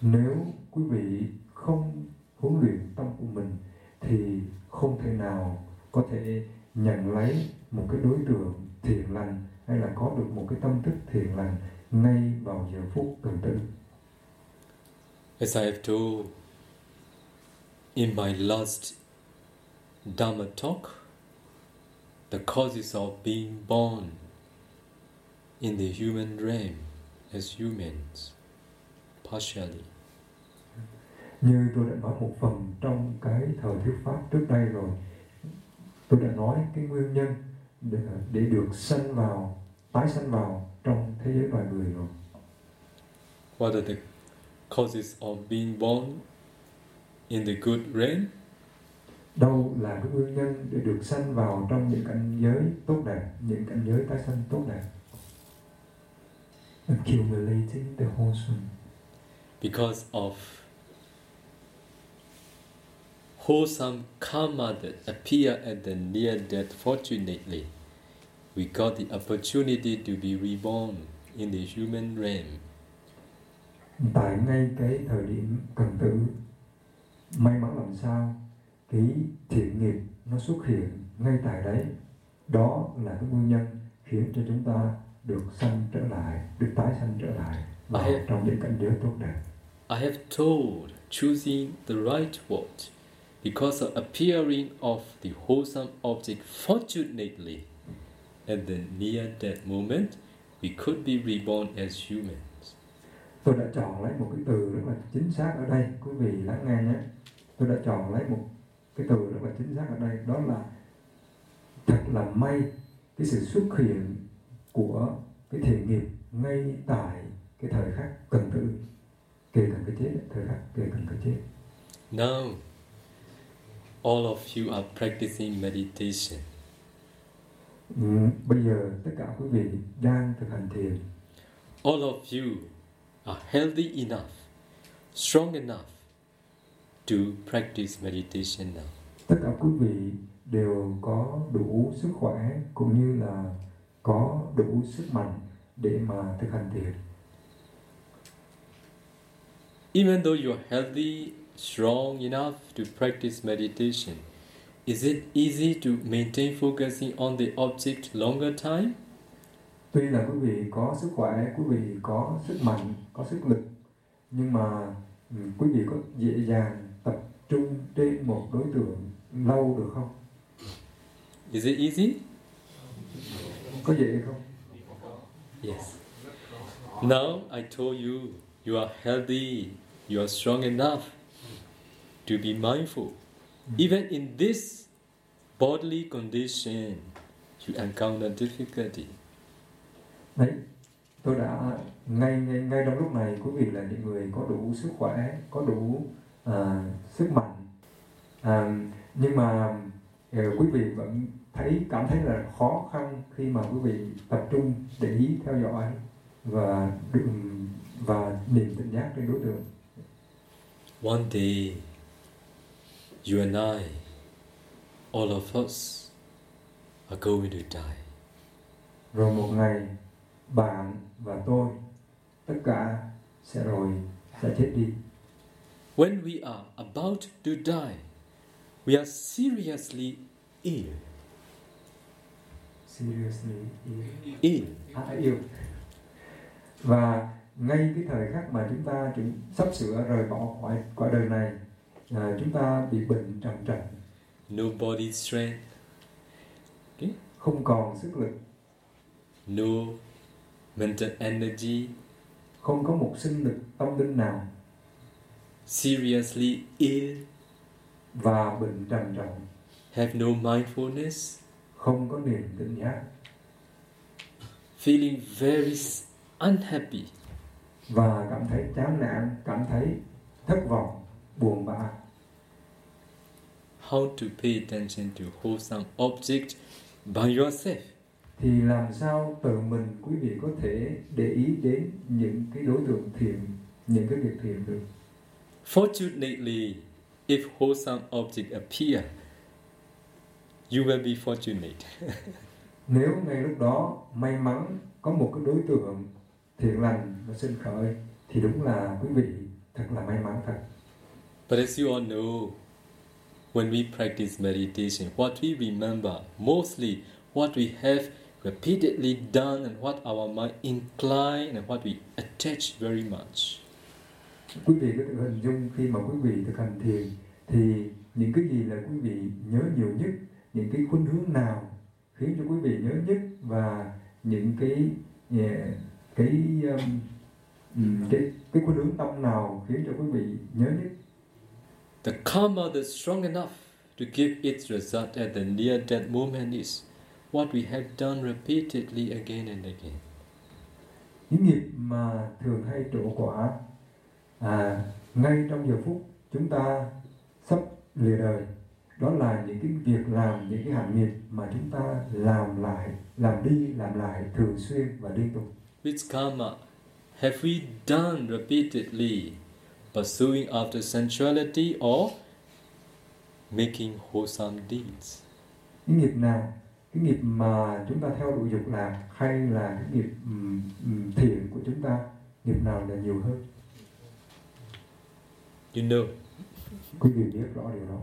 nếu quý vị không huấn luyện tâm của mình thì không thể nào có thể nhận lấy một cái đối tượng thiện lành hay là có được một cái tâm thức thiện lành ngay vào giờ phút cần tử As I have told in my last Dhamma talk, the causes of being born in the human realm as humans, partially. như tôi đã nói một phần trong cái thời thuyết pháp trước đây rồi tôi đã nói cái nguyên nhân để, để được sanh vào tái sanh vào trong thế giới loài người rồi. What are the causes of being born in the good realm? đâu là cái nguyên nhân để được sanh vào trong những cảnh giới tốt đẹp những cảnh giới tái sanh tốt đẹp? Accumulating the wholesome. Because of wholesome karma that appear at the near death, fortunately, we got the opportunity to be reborn in the human realm. tại ngay cái thời điểm cần tử may mắn làm sao cái thiện nghiệp nó xuất hiện ngay tại đấy đó là cái nguyên nhân khiến cho chúng ta được sanh trở lại được tái sanh trở lại vào I- trong những cảnh giới tốt đẹp I have told choosing the right word because of appearing of the wholesome object fortunately at the near death moment we could be reborn as humans. tôi đã chọn lấy một cái từ rất là chính xác ở đây quý vị lắng nghe nhé tôi đã chọn lấy một cái từ rất là chính xác ở đây đó là thật là may cái sự xuất hiện của cái thiện nghiệp ngay tại cái thời khắc cần tử kể cả cái chết thời khắc kể cả cái chết Now, all of you are practicing meditation. Ừ, bây giờ tất cả quý vị đang thực hành thiền All of you are healthy enough, strong enough to practice meditation now. tất cả quý vị đều có đủ sức khỏe cũng như là có đủ sức mạnh để mà thực hành thiền Even though you're healthy, strong enough to practice meditation, is it easy to maintain focusing on the object longer time? tuy là quý vị có sức khỏe quý vị có sức mạnh có sức lực nhưng mà quý vị có dễ dàng tập trung trên một đối tượng lâu được không Is it easy? có dễ không Yes. Now I told you, you are healthy, you are strong enough to be mindful. Even in this bodily condition, you encounter difficulty. đấy tôi đã ngay ngay ngay trong lúc này quý vị là những người có đủ sức khỏe có đủ à, sức mạnh. À, nhưng mà ờ, quý vị vẫn thấy cảm thấy là khó khăn khi mà quý vị tập trung để ý theo dõi và và niềm tỉnh giác trên đối tượng. One day, you and I, all of us, are going to die. rồi một ngày bạn và tôi tất cả sẽ rồi sẽ chết đi When we are about to die, we are seriously ill. seriously ill. Ill. à, yêu và ngay cái thời khắc mà chúng ta chúng sắp sửa rời bỏ khỏi cõi đời này à, chúng ta bị bệnh trầm trọng No body strength, không còn sức lực. No mental energy, không có một sinh lực tâm linh nào. Seriously ill, và bệnh trầm trọng have no mindfulness, không có niềm tỉnh giác feeling very unhappy. và cảm thấy chán nản cảm thấy thất vọng buồn bã How to pay attention to wholesome object by yourself? thì làm sao tự mình quý vị có thể để ý đến những cái đối tượng thiện những cái việc thiện được Fortunately, if wholesome object appear, you will be fortunate. nếu ngay lúc đó may mắn có một cái đối tượng thiện lành nó sinh khởi thì đúng là quý vị thật là may mắn thật But as you all know, when we practice meditation, what we remember mostly what we have repeatedly done and what our mind incline and what we attach very much. quý vị có thể hình dung khi mà quý vị thực hành thiền thì những cái gì là quý vị nhớ nhiều nhất những cái khuynh hướng nào khiến cho quý vị nhớ nhất và những cái eh, cái um, cái cái khuynh hướng tâm nào khiến cho quý vị nhớ nhất The karma that's strong enough to give its result at the near death moment is what we have done repeatedly again and again. những nghiệp mà thường hay trổ quả à, ngay trong giờ phút chúng ta sắp lìa đời đó là những cái việc làm những cái hạnh nghiệp mà chúng ta làm lại làm đi làm lại thường xuyên và liên tục Which karma have we done repeatedly, pursuing after sensuality or making wholesome deeds? cái nghiệp nào cái nghiệp mà chúng ta theo đuổi dục lạc hay là cái nghiệp ừm, ừm, thiện của chúng ta nghiệp nào là nhiều hơn You know, quý vị biết rõ điều đó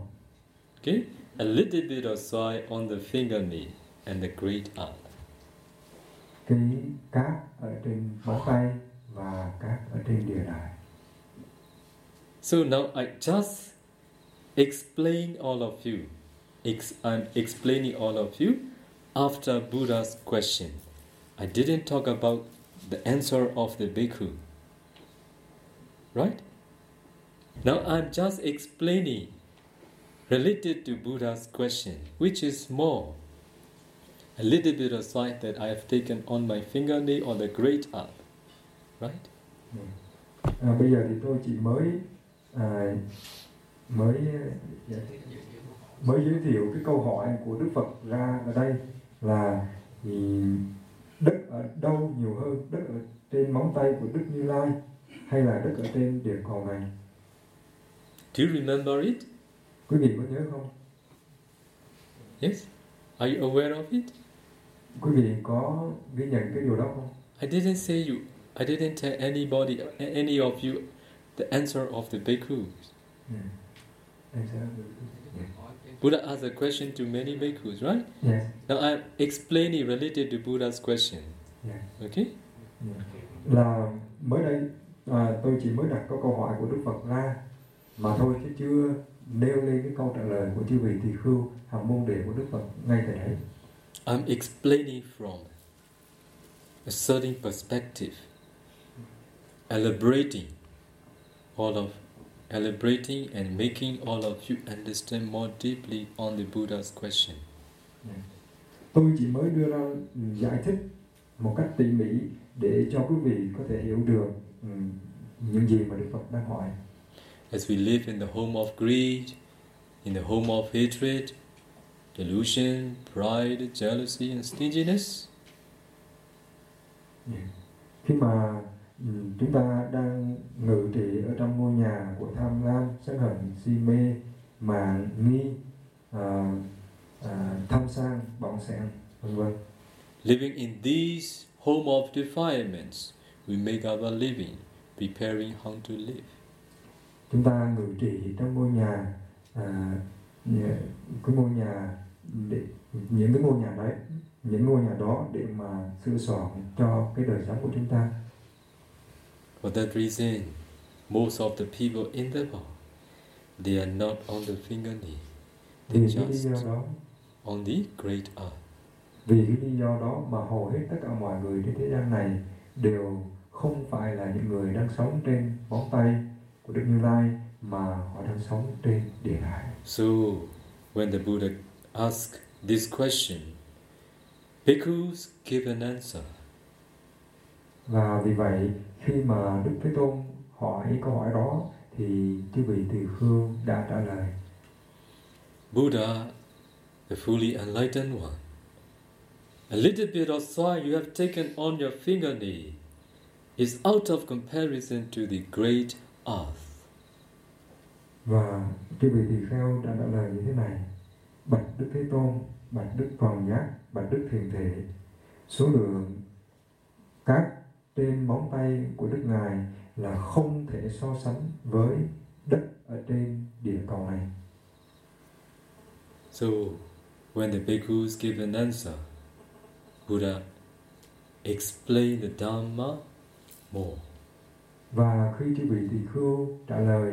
okay? A little bit of soil on the fingernail and the great art. cái cát ở trên móng tay và cát ở trên địa đài So now I just explain all of you. Ex- I'm explaining all of you after Buddha's question. I didn't talk about the answer of the bhikkhu. Right? Now I'm just explaining related to Buddha's question, which is more a little bit of sight that I have taken on my fingernail or the great art. Right? à, bây giờ thì tôi chỉ mới à, mới mới giới thiệu cái câu hỏi của Đức Phật ra ở đây là thì đất ở đâu nhiều hơn đất ở trên móng tay của Đức Như Lai hay là đất ở trên địa cầu này Do you remember it? quý vị có nhớ không Yes? Are you aware of it? quý vị có ghi nhận cái điều đó không I didn't say you. I didn't tell anybody, any of you, the answer of the bhikkhus. Ừ. Em sẽ- Buddha asked a question to many bhikkhus, right? Yes. Now I'm explaining related to Buddha's question. Yes. Okay? Dạ. là mới đây à, tôi chỉ mới đặt có câu hỏi của Đức Phật ra mà thôi chứ chưa nêu lên cái câu trả lời của chư vị tỳ khưu hàm môn đệ của Đức Phật ngay tại đấy I'm explaining from a certain perspective, elaborating all of elaborating and making all of you understand more deeply on the Buddha's question. tôi chỉ mới đưa ra giải thích một cách tỉ mỉ để cho quý vị có thể hiểu được những gì mà Đức Phật đang hỏi. As we live in the home of greed, in the home of hatred, delusion, pride, jealousy, and stinginess, Khi mà chúng ta đang ngự trị ở trong ngôi nhà của tham lam, sân hận, si mê, mạn, nghi, à, à, tham sang, bỏng sẻn, vân vân. living in these home of defilements, we make our living, preparing how to live. Chúng ta ngự trị trong ngôi nhà à, cái ngôi nhà để những cái ngôi nhà đấy những ngôi nhà đó để mà sửa soạn cho cái đời sống của chúng ta For that reason, most of the people in the world, they are not on the fingernail, vì they lý just đó on the great earth. vì cái lý do đó mà hầu hết tất cả mọi người trên thế gian này đều không phải là những người đang sống trên ngón tay của Đức Như Lai mà họ đang sống trên địa hải So, when the Buddha asked this question, bhikkhus give an answer. và vì vậy khi mà Đức Thế Tôn hỏi câu hỏi đó thì chư vị tỳ khưu đã trả lời Buddha, the fully enlightened one, a little bit of soil you have taken on your fingernail is out of comparison to the great earth. và chư vị tỳ kheo đã trả lời như thế này bạch Đức Thế Tôn bạch Đức Toàn Giác bạch Đức Thiền Thể số lượng cát trên móng tay của Đức Ngài là không thể so sánh với đất ở trên địa cầu này. So, when the bhikkhus give an answer, Buddha explained the Dhamma more. và khi chư vị tỳ khưu trả lời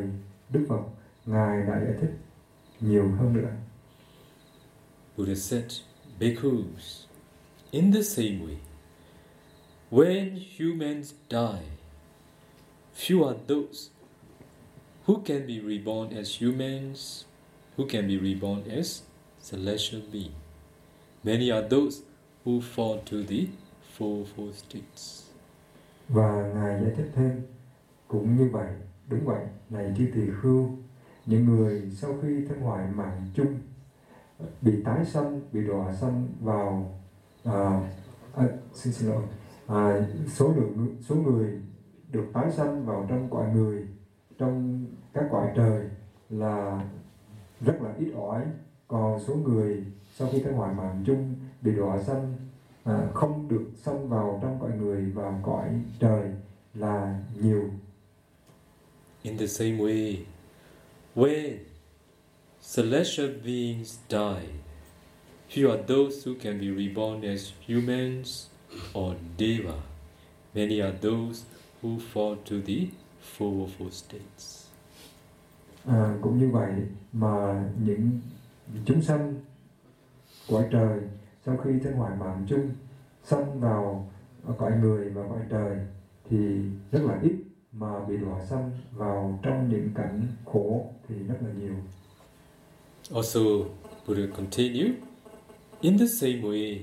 Đức Phật Ngài đã giải thích nhiều hơn nữa. Buddha said, Bhikkhus, in the same way, when humans die, few are those who can be reborn as humans, who can be reborn as celestial beings. Many are those who fall to the fourfold states. Và Ngài giải thích thêm, cũng như vậy, đúng vậy, này chư tỳ khưu, những người sau khi thân hoại mạng chung bị tái sanh, bị đọa sanh vào à, à, xin xin lỗi à, số lượng số người được tái sanh vào trong cõi người trong các cõi trời là rất là ít ỏi. Còn số người sau khi cái hoại mạng chung bị đọa sanh à, không được sanh vào trong cõi người và cõi trời là nhiều. In the same way, when celestial beings die, few are those who can be reborn as humans or deva. Many are those who fall to the fourfold states. à, cũng như vậy mà những chúng sanh cõi trời sau khi thân hoại mạng chung sanh vào cõi người và cõi trời thì rất là ít mà bị đọa sanh vào trong những cảnh khổ thì rất là nhiều Also, Buddha continued, in the same way,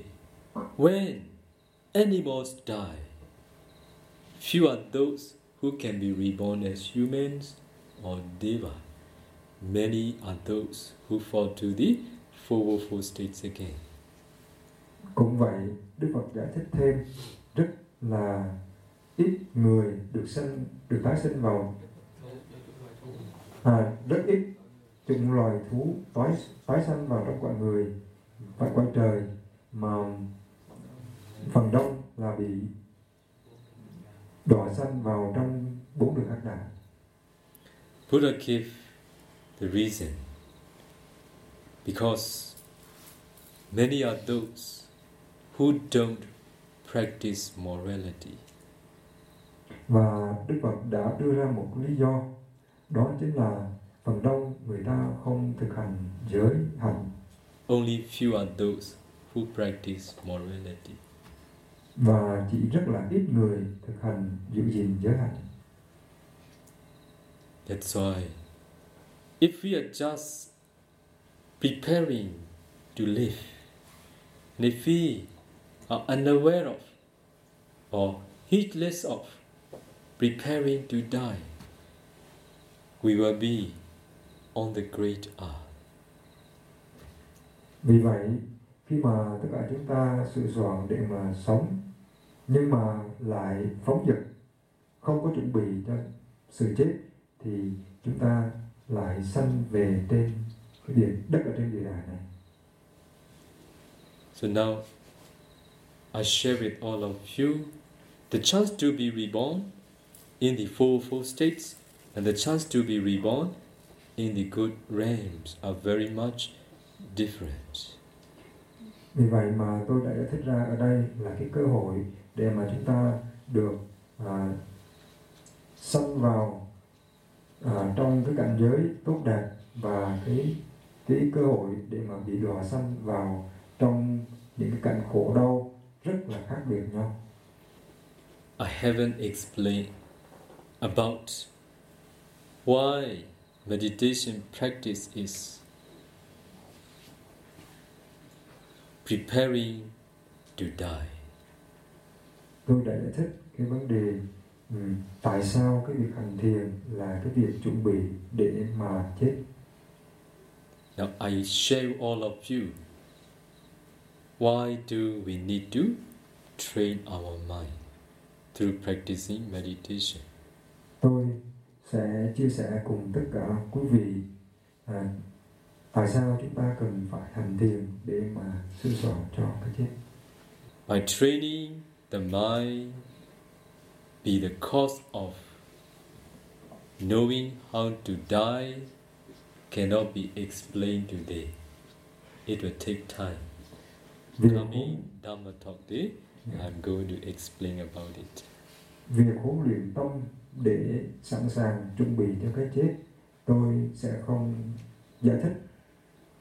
when animals die, few are those who can be reborn as humans or deva. Many are those who fall to the fourfold oh states again. cũng vậy Đức Phật giải thích thêm rất là ít người được sinh được tái sinh vào à, rất ít chủng loài thú tái tái sanh vào trong cõi người và cõi trời mà phần đông là bị đọa sanh vào trong bốn đường ác đạo Buddha gave the reason because many are those who don't practice morality. và Đức Phật đã đưa ra một lý do đó chính là phần đông người ta không thực hành giới hạnh Only few are those who practice morality. Và chỉ rất là ít người thực hành giữ gìn giới hạnh That's why, if we are just preparing to live, and if we are unaware of or heedless of preparing to die, we will be on the great earth. vì vậy khi mà tất cả chúng ta sự soạn để mà sống nhưng mà lại phóng dật không có chuẩn bị cho sự chết thì chúng ta lại sanh về trên cái địa đất ở trên địa đàng này So now, I share with all of you the chance to be reborn in the fourfold states and the chance to be reborn in the good realms are very much different. vì vậy mà tôi đã giải thích ra ở đây là cái cơ hội để mà chúng ta được à, xông vào à, trong cái cảnh giới tốt đẹp và cái cái cơ hội để mà bị đọa xâm vào trong những cái cảnh khổ đau rất là khác biệt nhau I haven't explained about why meditation practice is preparing to die tôi đã giải thích cái vấn đề ừ, tại sao cái việc hành thiền là cái việc chuẩn bị để mà chết. Now I share all of you. Why do we need to train our mind through practicing meditation. tôi sẽ chia sẻ cùng tất cả quý vị à, tại sao chúng ta cần phải hành thiền để mà sửa soạn cho cái chết. By training the mind be the cause of knowing how to die cannot be explained today. It will take time. Coming Dhamma talk day, I'm going to explain about it. việc huấn luyện tâm để sẵn sàng chuẩn bị cho cái chết tôi sẽ không giải thích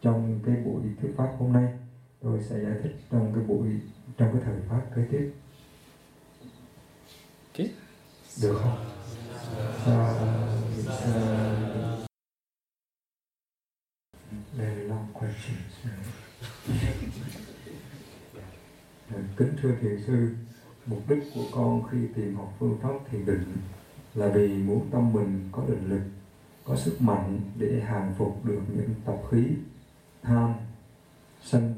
trong cái buổi thuyết pháp hôm nay tôi sẽ giải thích trong cái buổi trong cái thời pháp kế tiếp? Được không à, sa- Very long questions. Ờ, kính thưa thiền sư, mục đích của con khi tìm học phương pháp thiền định là vì muốn tâm mình có định lực, có sức mạnh để hàng phục được những tập khí tham, sân,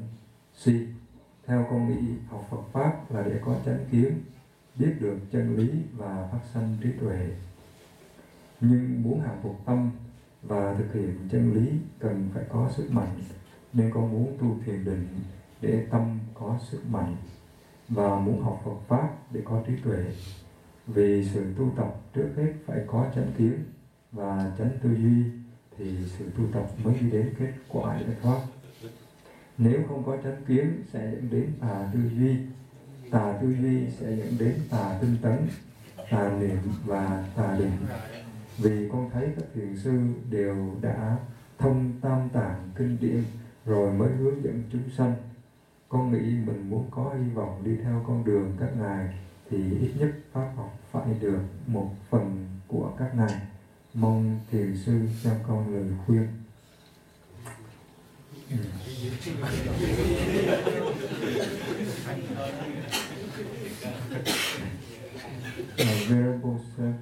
si. Theo con nghĩ học Phật pháp là để có chánh kiến, biết được chân lý và phát sanh trí tuệ. Nhưng muốn hàng phục tâm và thực hiện chân lý cần phải có sức mạnh, nên con muốn tu thiền định để tâm có sức mạnh và muốn học Phật pháp để có trí tuệ. Vì sự tu tập trước hết phải có chánh kiến và chánh tư duy thì sự tu tập mới đi đến kết quả giải thoát. Nếu không có chánh kiến sẽ dẫn đến tà tư duy, tà tư duy sẽ dẫn đến tà tinh tấn, tà niệm và tà định. Vì con thấy các thiền sư đều đã thông tam tạng kinh điển rồi mới hướng dẫn chúng sanh. Con nghĩ mình muốn có hy vọng đi theo con đường các ngài thì ít nhất pháp học phải được một phần của các ngài. Mong thiền sư cho con lời khuyên. Variable self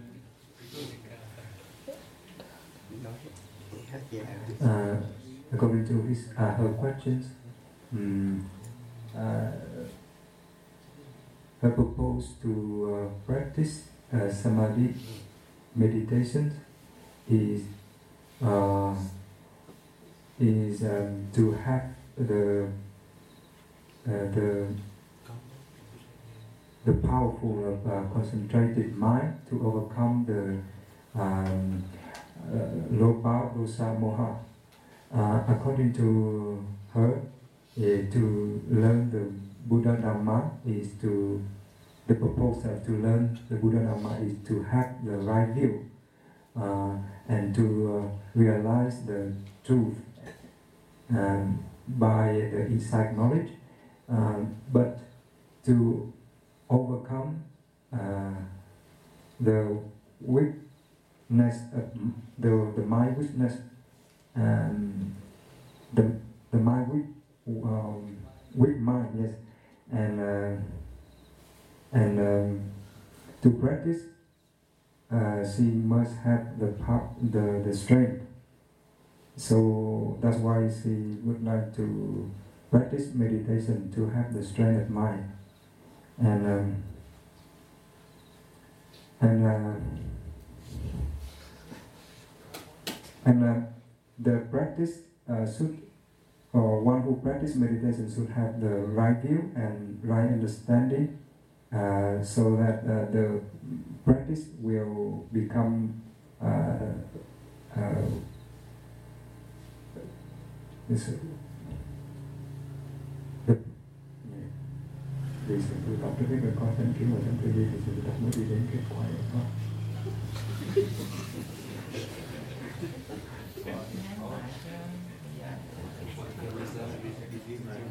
uh, according to his uh, her questions, um, uh, her propose to uh, practice uh, samadhi meditation is uh, is um, to have the uh, the the powerful of uh, concentrated mind to overcome the um, uh, Lopa Dosa Moha. Uh, according to her, eh, to learn the Buddha Dhamma is to the proposal to learn the Buddha Dhamma is to have the right view uh, and to uh, realize the truth um, by the inside knowledge, um, but to overcome uh, the weakness, of the, the my weakness, um, the, the my weak, um, weak mind, yes, and, uh, and um, to practice, uh, she must have the, the, the strength so that's why she would like to practice meditation to have the strength of mind. And um, and uh, and uh, the practice uh, should or one who practice meditation should have the right view and right understanding uh, so that uh, the practice will become uh, this, vì sự tu tập trước khi có chánh kiến và chánh tư duy thì sự tu tập mới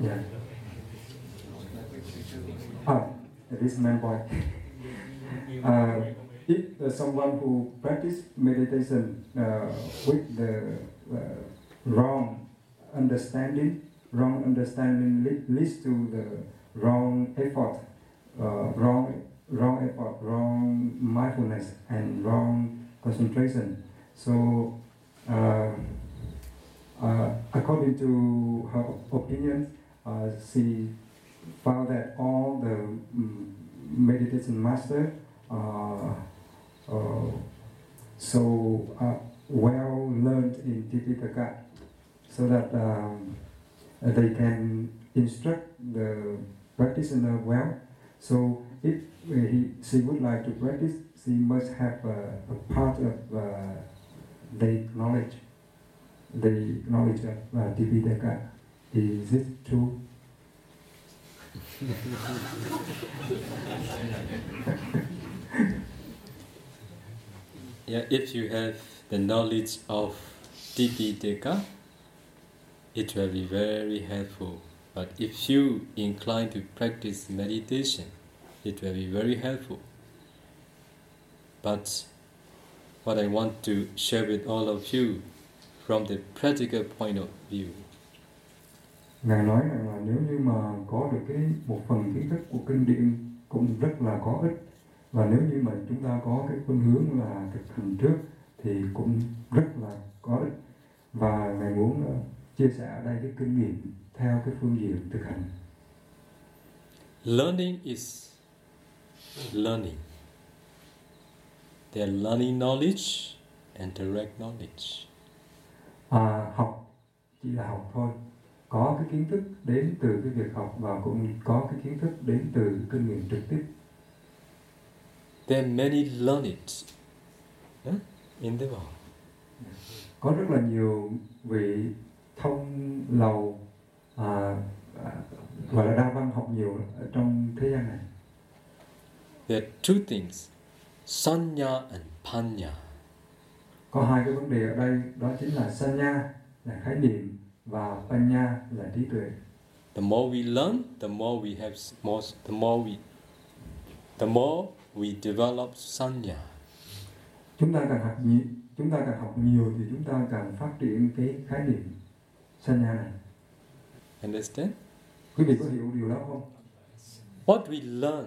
Yeah. Ah, this man boy. uh, if uh, someone who practice meditation uh, with the uh, wrong understanding, wrong understanding le- leads to the wrong effort, uh, wrong wrong effort, wrong mindfulness, and wrong concentration. So, uh, uh, according to her opinion, uh, she found that all the mm, meditation master are uh, so uh, well learned in Tipitaka, so that um, they can instruct the practitioner well. So if uh, he, she would like to practice, she must have a, a part of uh, the knowledge, the knowledge of uh, Tipitaka. Is it true? Yeah, if you have the knowledge of Tipitaka, it will be very helpful. But if you incline to practice meditation, it will be very helpful. But what I want to share with all of you from the practical point of view, Ngài nói rằng là nếu như mà có được cái một phần kiến thức của kinh điển cũng rất là có ích và nếu như mà chúng ta có cái khuynh hướng là thực hành trước thì cũng rất là có ích và ngài muốn ờ, chia sẻ ở đây cái kinh nghiệm theo cái phương diện thực hành learning is learning. They are learning knowledge and direct knowledge. à, học chỉ là học thôi có cái kiến thức đến từ cái việc học và cũng có cái kiến thức đến từ kinh nghiệm trực tiếp There are many learned huh, in the world. có rất là nhiều vị thông lầu à, à, gọi là đa văn học nhiều ở trong thế gian này There are two things, sanya and panya. có hai cái vấn đề ở đây đó chính là sanya là khái niệm và panya là trí tuệ The more we learn, the more we have more. The more we, the more we develop sanya. chúng ta càng học nhiều chúng ta càng học nhiều thì chúng ta càng phát triển cái khái niệm sanya này Understand? quý vị có hiểu điều đó không What we learn,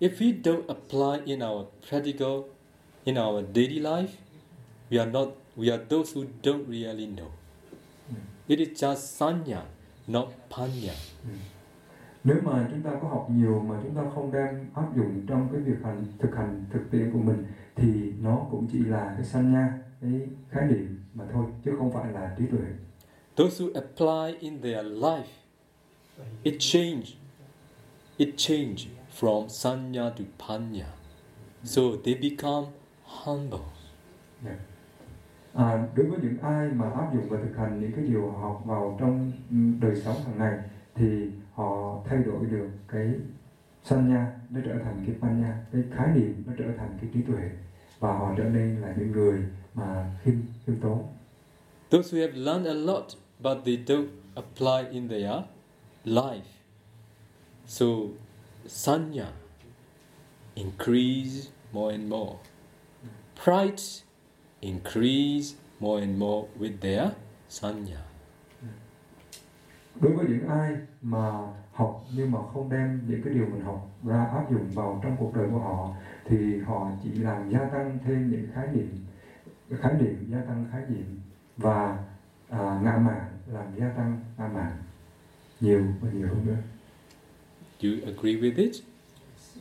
if we don't apply in our practical, in our daily life, we are not. We are those who don't really know. It is just sanya, not panya. nếu mà chúng ta có học nhiều mà chúng ta không đem áp dụng trong cái việc hành thực hành thực tiễn của mình thì nó cũng chỉ là cái sanya cái khái niệm mà thôi chứ không phải là trí tuệ Those who apply in their life, it change. It change from sanya to panya. So they become humble. à, đối với những ai mà áp dụng và thực hành những cái điều họ học vào trong ừ, đời sống hàng ngày thì họ thay đổi được cái sanya nó trở thành cái panya cái khái niệm nó trở thành cái trí tuệ và họ trở nên là những người mà khiêm khiêm tốn Those who have learned a lot, but they don't apply in their life. So, sanya increase more and more. Pride increase more and more with their sanya. đối với những ai mà học nhưng mà không đem những cái điều mình học ra áp dụng vào trong cuộc đời của họ, thì họ chỉ làm gia tăng thêm những khái niệm khái niệm gia tăng khái niệm và à, ngã mạn làm gia tăng ngã mạn nhiều và nhiều hơn nữa Do you agree with it?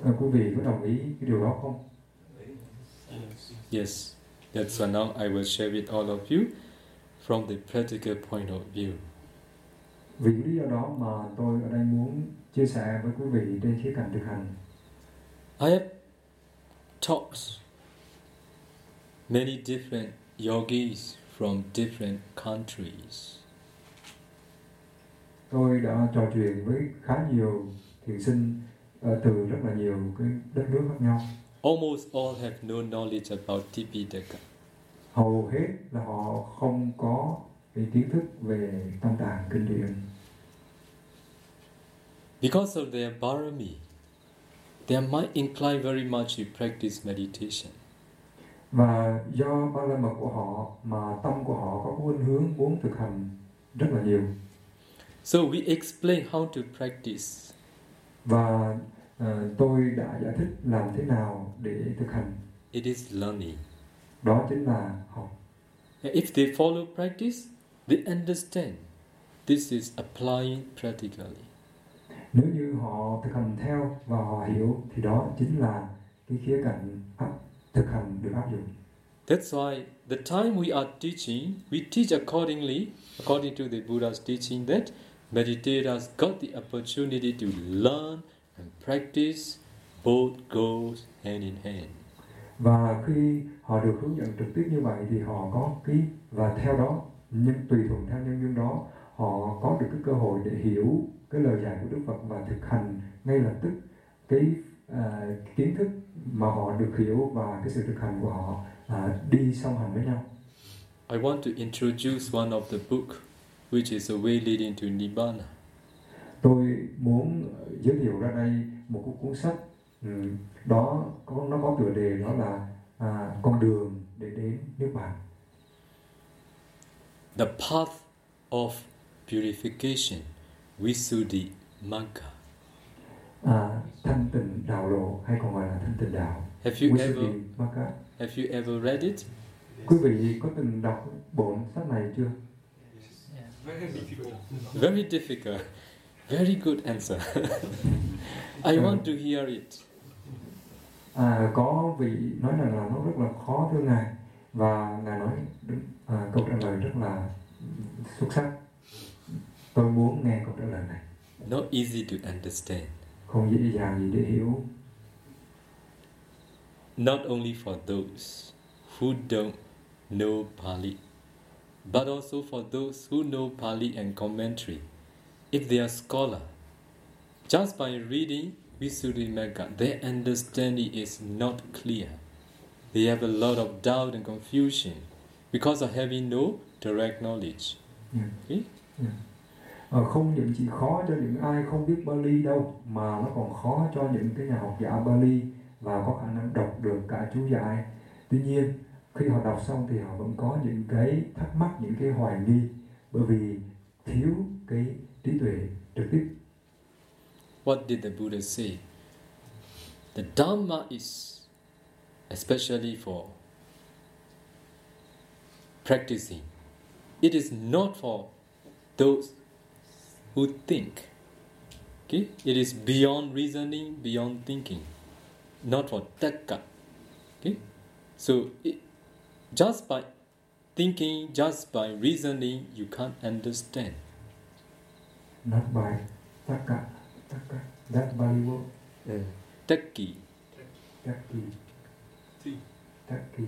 à, quý vị có đồng ý cái điều đó không Yes. That's why now I will share with all of you from the practical point of view. vì lý do đó mà tôi ở đây muốn chia sẻ với quý vị trên khía cạnh thực hành I have taught many different yogis from different countries. tôi đã trò chuyện với khá nhiều thiền sinh ờ, từ rất là nhiều cái đất nước khác nhau Almost all have no knowledge about Tipitaka. hầu hết là họ không có cái kiến thức về tâm tạng kinh điển Because of their barami, their mind incline very much to practice meditation. Và do ba la mật của họ mà tâm của họ có khuynh hướng muốn thực hành rất là nhiều So we explain how to practice. và ờ, tôi đã giải thích làm thế nào để thực hành It is learning. đó chính là học If they follow practice, they understand this is applying practically. nếu như họ thực hành theo và họ hiểu thì đó chính là cái khía cạnh áp thực hành được áp dụng That's why the time we are teaching, we teach accordingly, according to the Buddha's teaching that meditators got the opportunity to learn and practice both goes hand in hand. và khi họ được hướng dẫn trực tiếp như vậy thì họ có cái và theo đó nhưng tùy thuận theo nhân duyên đó họ có được cái cơ hội để hiểu cái lời dạy của Đức Phật và thực hành ngay lập tức cái à, kiến thức mà họ được hiểu và cái sự thực hành của họ à, đi song hành với nhau I want to introduce one of the book, which is a way leading to Nibbana. tôi muốn giới thiệu ra đây một cuốn sách ừ, đó có nó có tựa đề đó là à, con đường để đến nước bạn The path of purification, Visuddhi Magga. À, thanh tịnh đạo lộ hay còn gọi là thanh tịnh đạo Have you ever Visuddhi Magga. have you ever read it? quý vị có từng đọc bộ sách này chưa Very difficult. Very difficult. Very good answer. I want to hear it. à, có vị nói rằng là nó rất là khó thưa ngài và ngài nói đúng, à, câu trả lời rất là xuất sắc tôi muốn nghe câu trả lời này Not easy to understand. Không dễ dàng gì để hiểu Not only for those who don't know Pali, but also for those who know Pali and commentary. If they are scholar, just by reading Visuddhimagga, their understanding is not clear. They have a lot of doubt and confusion because of having no direct knowledge. Ừ. Okay? Ờ, Ờ, không những chỉ khó cho những ai không biết Bali đâu, mà nó còn khó cho những cái nhà học giả Bali và có khả năng đọc được cả chú giải tuy nhiên, khi họ đọc xong thì họ vẫn có những cái thắc mắc, những cái hoài nghi, bởi vì thiếu cái trí tuệ trực tiếp What did the Buddha say? The Dhamma is especially for practicing. It is not for those who think. Okay? It is beyond reasoning, beyond thinking. Not for takka. Okay? So it, just by thinking, just by reasoning, you can't understand. not by tất cả tất cả that Bali word Takki. tất kỳ Thi. tất kỳ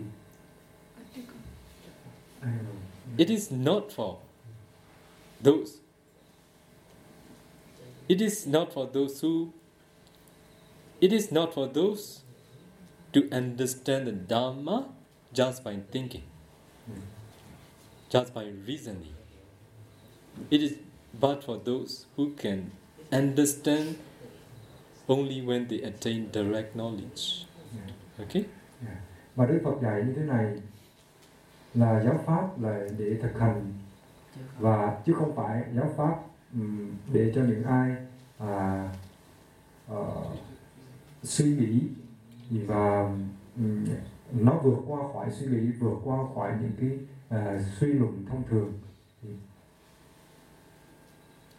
I don't know. It is not for those. It is not for those who. It is not for those to understand the Dharma just by thinking, just by reasoning. It is but for those who can understand only when they attain direct knowledge. Yeah. Okay? Và Đức Phật dạy như thế này là giáo pháp là để thực hành và chứ không phải giáo pháp để cho những ai à, uh, suy nghĩ và um, nó vượt qua khỏi suy nghĩ vượt qua khỏi những cái uh, suy luận thông thường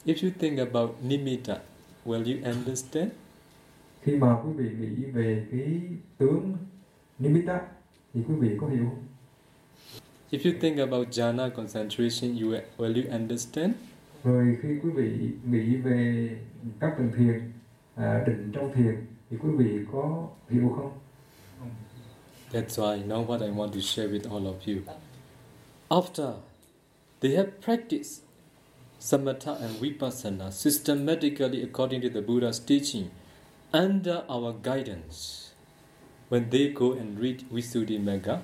If you think about nimitta, will you understand? Khi mà quý vị nghĩ về cái tướng nimitta thì quý vị có hiểu không? If you think about jhana concentration, you will you understand? Rồi khi quý vị nghĩ về các tầng thiền, à, định trong thiền thì quý vị có hiểu không? That's why now what I want to share with all of you. After they have practiced samatha and vipassana systematically according to the Buddha's teaching under our guidance. When they go and read Visuddhimagga,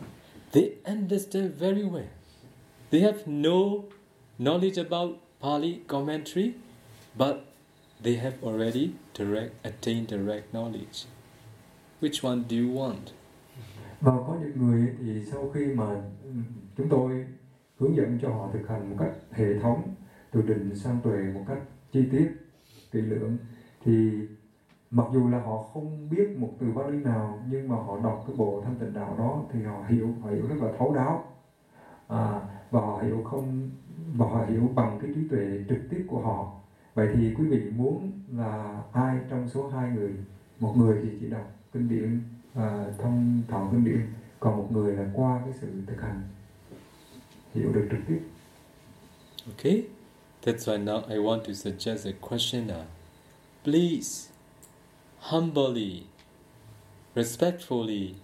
they understand very well. They have no knowledge about Pali commentary, but they have already direct attained direct knowledge. Which one do you want? Và có những người thì sau khi mà ừ, chúng tôi hướng dẫn cho họ thực hành một cách hệ thống từ định sang tuệ một cách chi tiết kỹ lưỡng thì mặc dù là họ không biết một từ Bali nào nhưng mà họ đọc cái bộ thanh tịnh đạo đó thì họ hiểu họ hiểu rất là thấu đáo à, và họ hiểu không và họ hiểu bằng cái trí tuệ trực tiếp của họ vậy thì quý vị muốn là ai trong số hai người một người thì chỉ đọc kinh điển à, thông thạo kinh điển còn một người là qua cái sự thực hành hiểu được trực tiếp okay That's why now I want to suggest a questioner. Uh, please, humbly, respectfully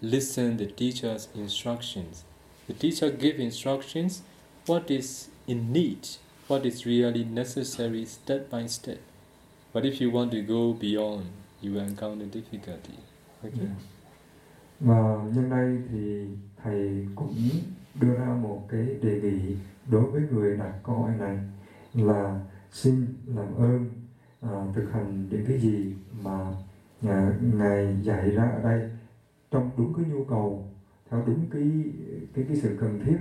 listen the teacher's instructions. The teacher gives instructions what is in need, what is really necessary step by step. But if you want to go beyond, you will encounter difficulty. Okay? Yeah. Và nhân đây thì thầy cũng đưa ra một cái đề nghị đối với người đặt câu hỏi này là xin làm ơn à, thực hành những cái gì mà à, ngài dạy ra ở đây trong đúng cái nhu cầu theo đúng cái cái cái sự cần thiết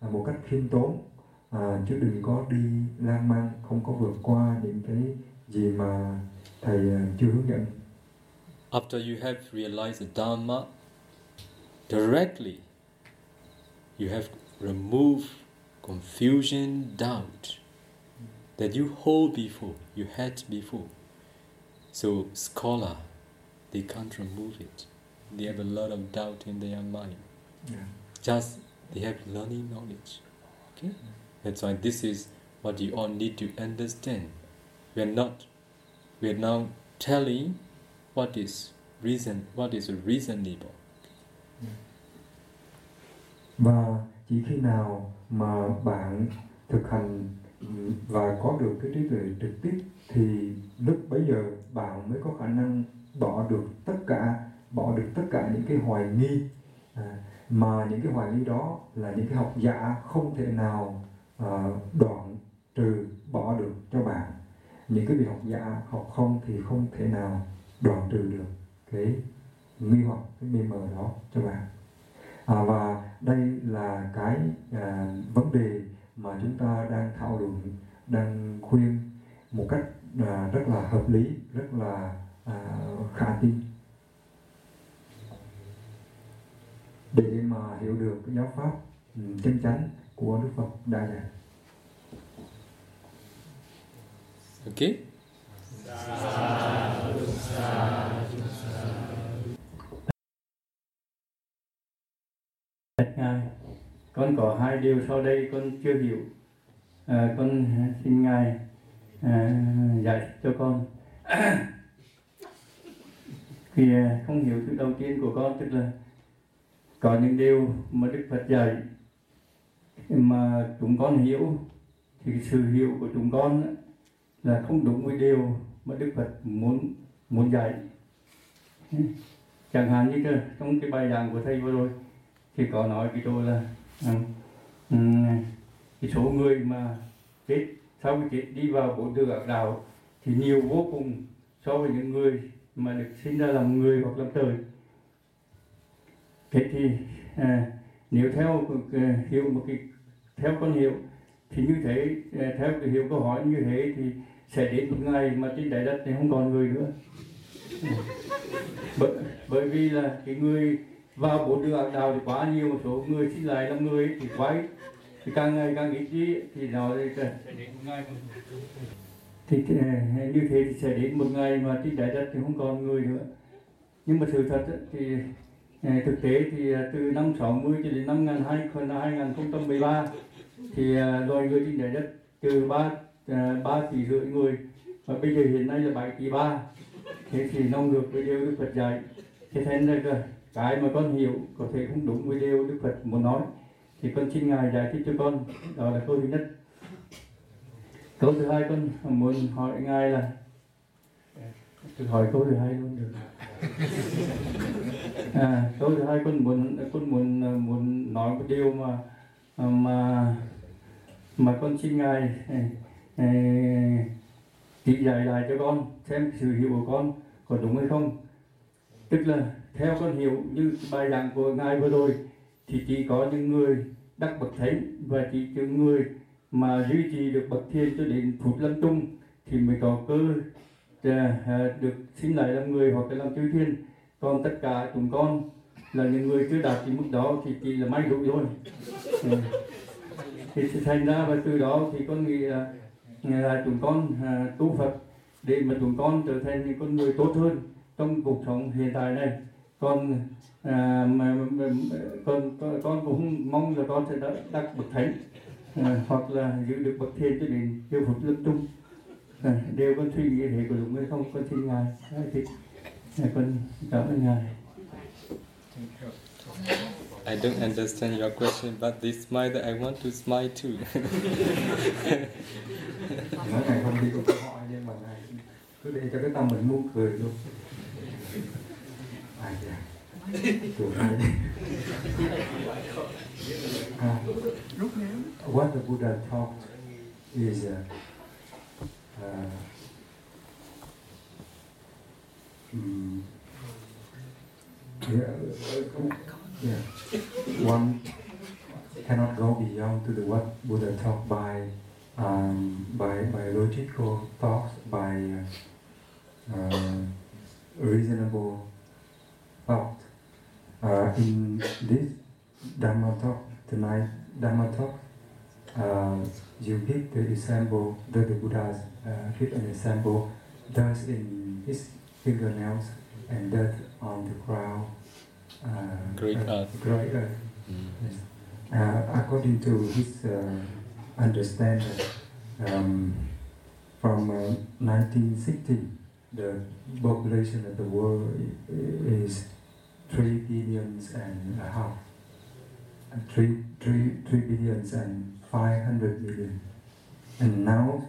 à, một cách khiêm tốn à, chứ đừng có đi lang mang không có vượt qua những cái gì mà thầy à, chưa hướng dẫn. After you have realized the Dharma directly, you have removed confusion, doubt. that you hold before, you had before. So scholar, they can't remove it. They have a lot of doubt in their mind. Yeah. Just they have learning knowledge. Okay? Yeah. That's why this is what you all need to understand. We are not we are now telling what is reason what is reasonable. Và chỉ khi nào mà bạn thực hành và có được cái trí tuệ trực tiếp thì lúc bấy giờ bạn mới có khả năng bỏ được tất cả bỏ được tất cả những cái hoài nghi à, mà những cái hoài nghi đó là những cái học giả không thể nào à, đoạn trừ bỏ được cho bạn. Những cái vị học giả học không thì không thể nào đoạn trừ được cái nghi hoặc cái mê mờ đó cho bạn. À, và đây là cái à, vấn đề mà chúng ta đang thảo luận đang khuyên một cách à, rất là hợp lý rất là à, khả tin để mà hiểu được cái giáo pháp um, chân chánh của Đức Phật đã dạy. Okay. Ngài con có hai điều sau đây con chưa hiểu à, con xin ngài à, giải cho con thì à, không hiểu thứ đầu tiên của con tức là có những điều mà đức phật dạy mà chúng con hiểu thì sự hiểu của chúng con là không đúng với điều mà đức phật muốn muốn dạy. Chẳng hạn như thế trong cái bài giảng của thầy vừa rồi thì có nói cái chỗ là um, cái số người mà chết sau khi chết đi vào bốn đường ác đạo thì nhiều vô cùng so với những người mà được sinh ra làm người hoặc làm trời thế thì à, nếu theo à, hiểu một cái theo con hiểu thì như thế à, theo cái hiểu câu hỏi như thế thì sẽ đến một ngày mà trên trái đất này không còn người nữa. Bởi, bởi vì là cái người vào bốn đường ác đạo thì quá nhiều một số người xin lại làm người thì quái thì càng ngày càng ít đi thì nó thì, thì, à, thì như thế thì sẽ đến một ngày mà trên trái đất thì không còn người nữa. Nhưng mà sự thật thì Ờ, thực tế thì ờ, từ năm 60 cho đến năm 2013 thì ờ, loài người trên trái đất từ ba ba tỷ rưỡi người và bây giờ hiện nay là 7 tỷ ba. Thế thì nó ngược với điều Đức Phật dạy. Thế nên là cái mà con hiểu có thể không đúng với điều Đức Phật muốn nói. Thì con xin ngài giải thích cho con, đó là câu thứ nhất. Câu thứ hai con muốn hỏi ngài là tôi hỏi câu thứ hai luôn được. à, câu thứ hai con muốn con muốn à, muốn nói một điều mà à, mà mà con xin ngài à, chỉ dạy lại cho con xem sự hiểu của con có đúng hay không. Tức là theo con hiểu như bài giảng của ngài vừa rồi thì chỉ có những người đắc bậc thánh và chỉ những người mà duy trì được bậc thiên cho đến phút lâm chung thì mới có cơ Dạ, à, được sinh lại làm người hoặc là làm chư thiên. Còn tất cả chúng con là những người chưa đạt đến mức đó thì chỉ là may rủi thôi. Dạ. Thì thành ra và từ đó thì con nghĩ là, à, là chúng con à, tu Phật để mà chúng con trở thành những con người tốt hơn trong cuộc sống hiện tại này. Con à, mà, mà, con, con con cũng mong là con sẽ đắc, bậc thánh à, hoặc là giữ được bậc thiên cho đến yêu phục lâm chung đều con suy nghĩ thế của đúng hay không con xin ngài thì à, con cảm ơn ngài I don't understand your question, but this smile that I want to smile too. nói ngài không đi có câu hỏi nhưng mà ngài cứ để cho cái tâm mình muốn cười luôn. Ai dạ. What the Buddha taught is uh, yeah, yeah, one cannot go beyond to the what Buddha taught by um, by by logical thoughts, by uh, uh, reasonable thought. Uh, in this Dharma talk tonight, Dharma talk, uh, you give the example, the, the Buddha uh, give an example, does in his fingernails and dirt on the ground. Uh, Great earth. Great earth. Mm. Yes. Uh, according to his uh, understanding, um, from uh, 1960, the population of the world is three billions and a half, Uh, three, three, three billions and five hundred million, and now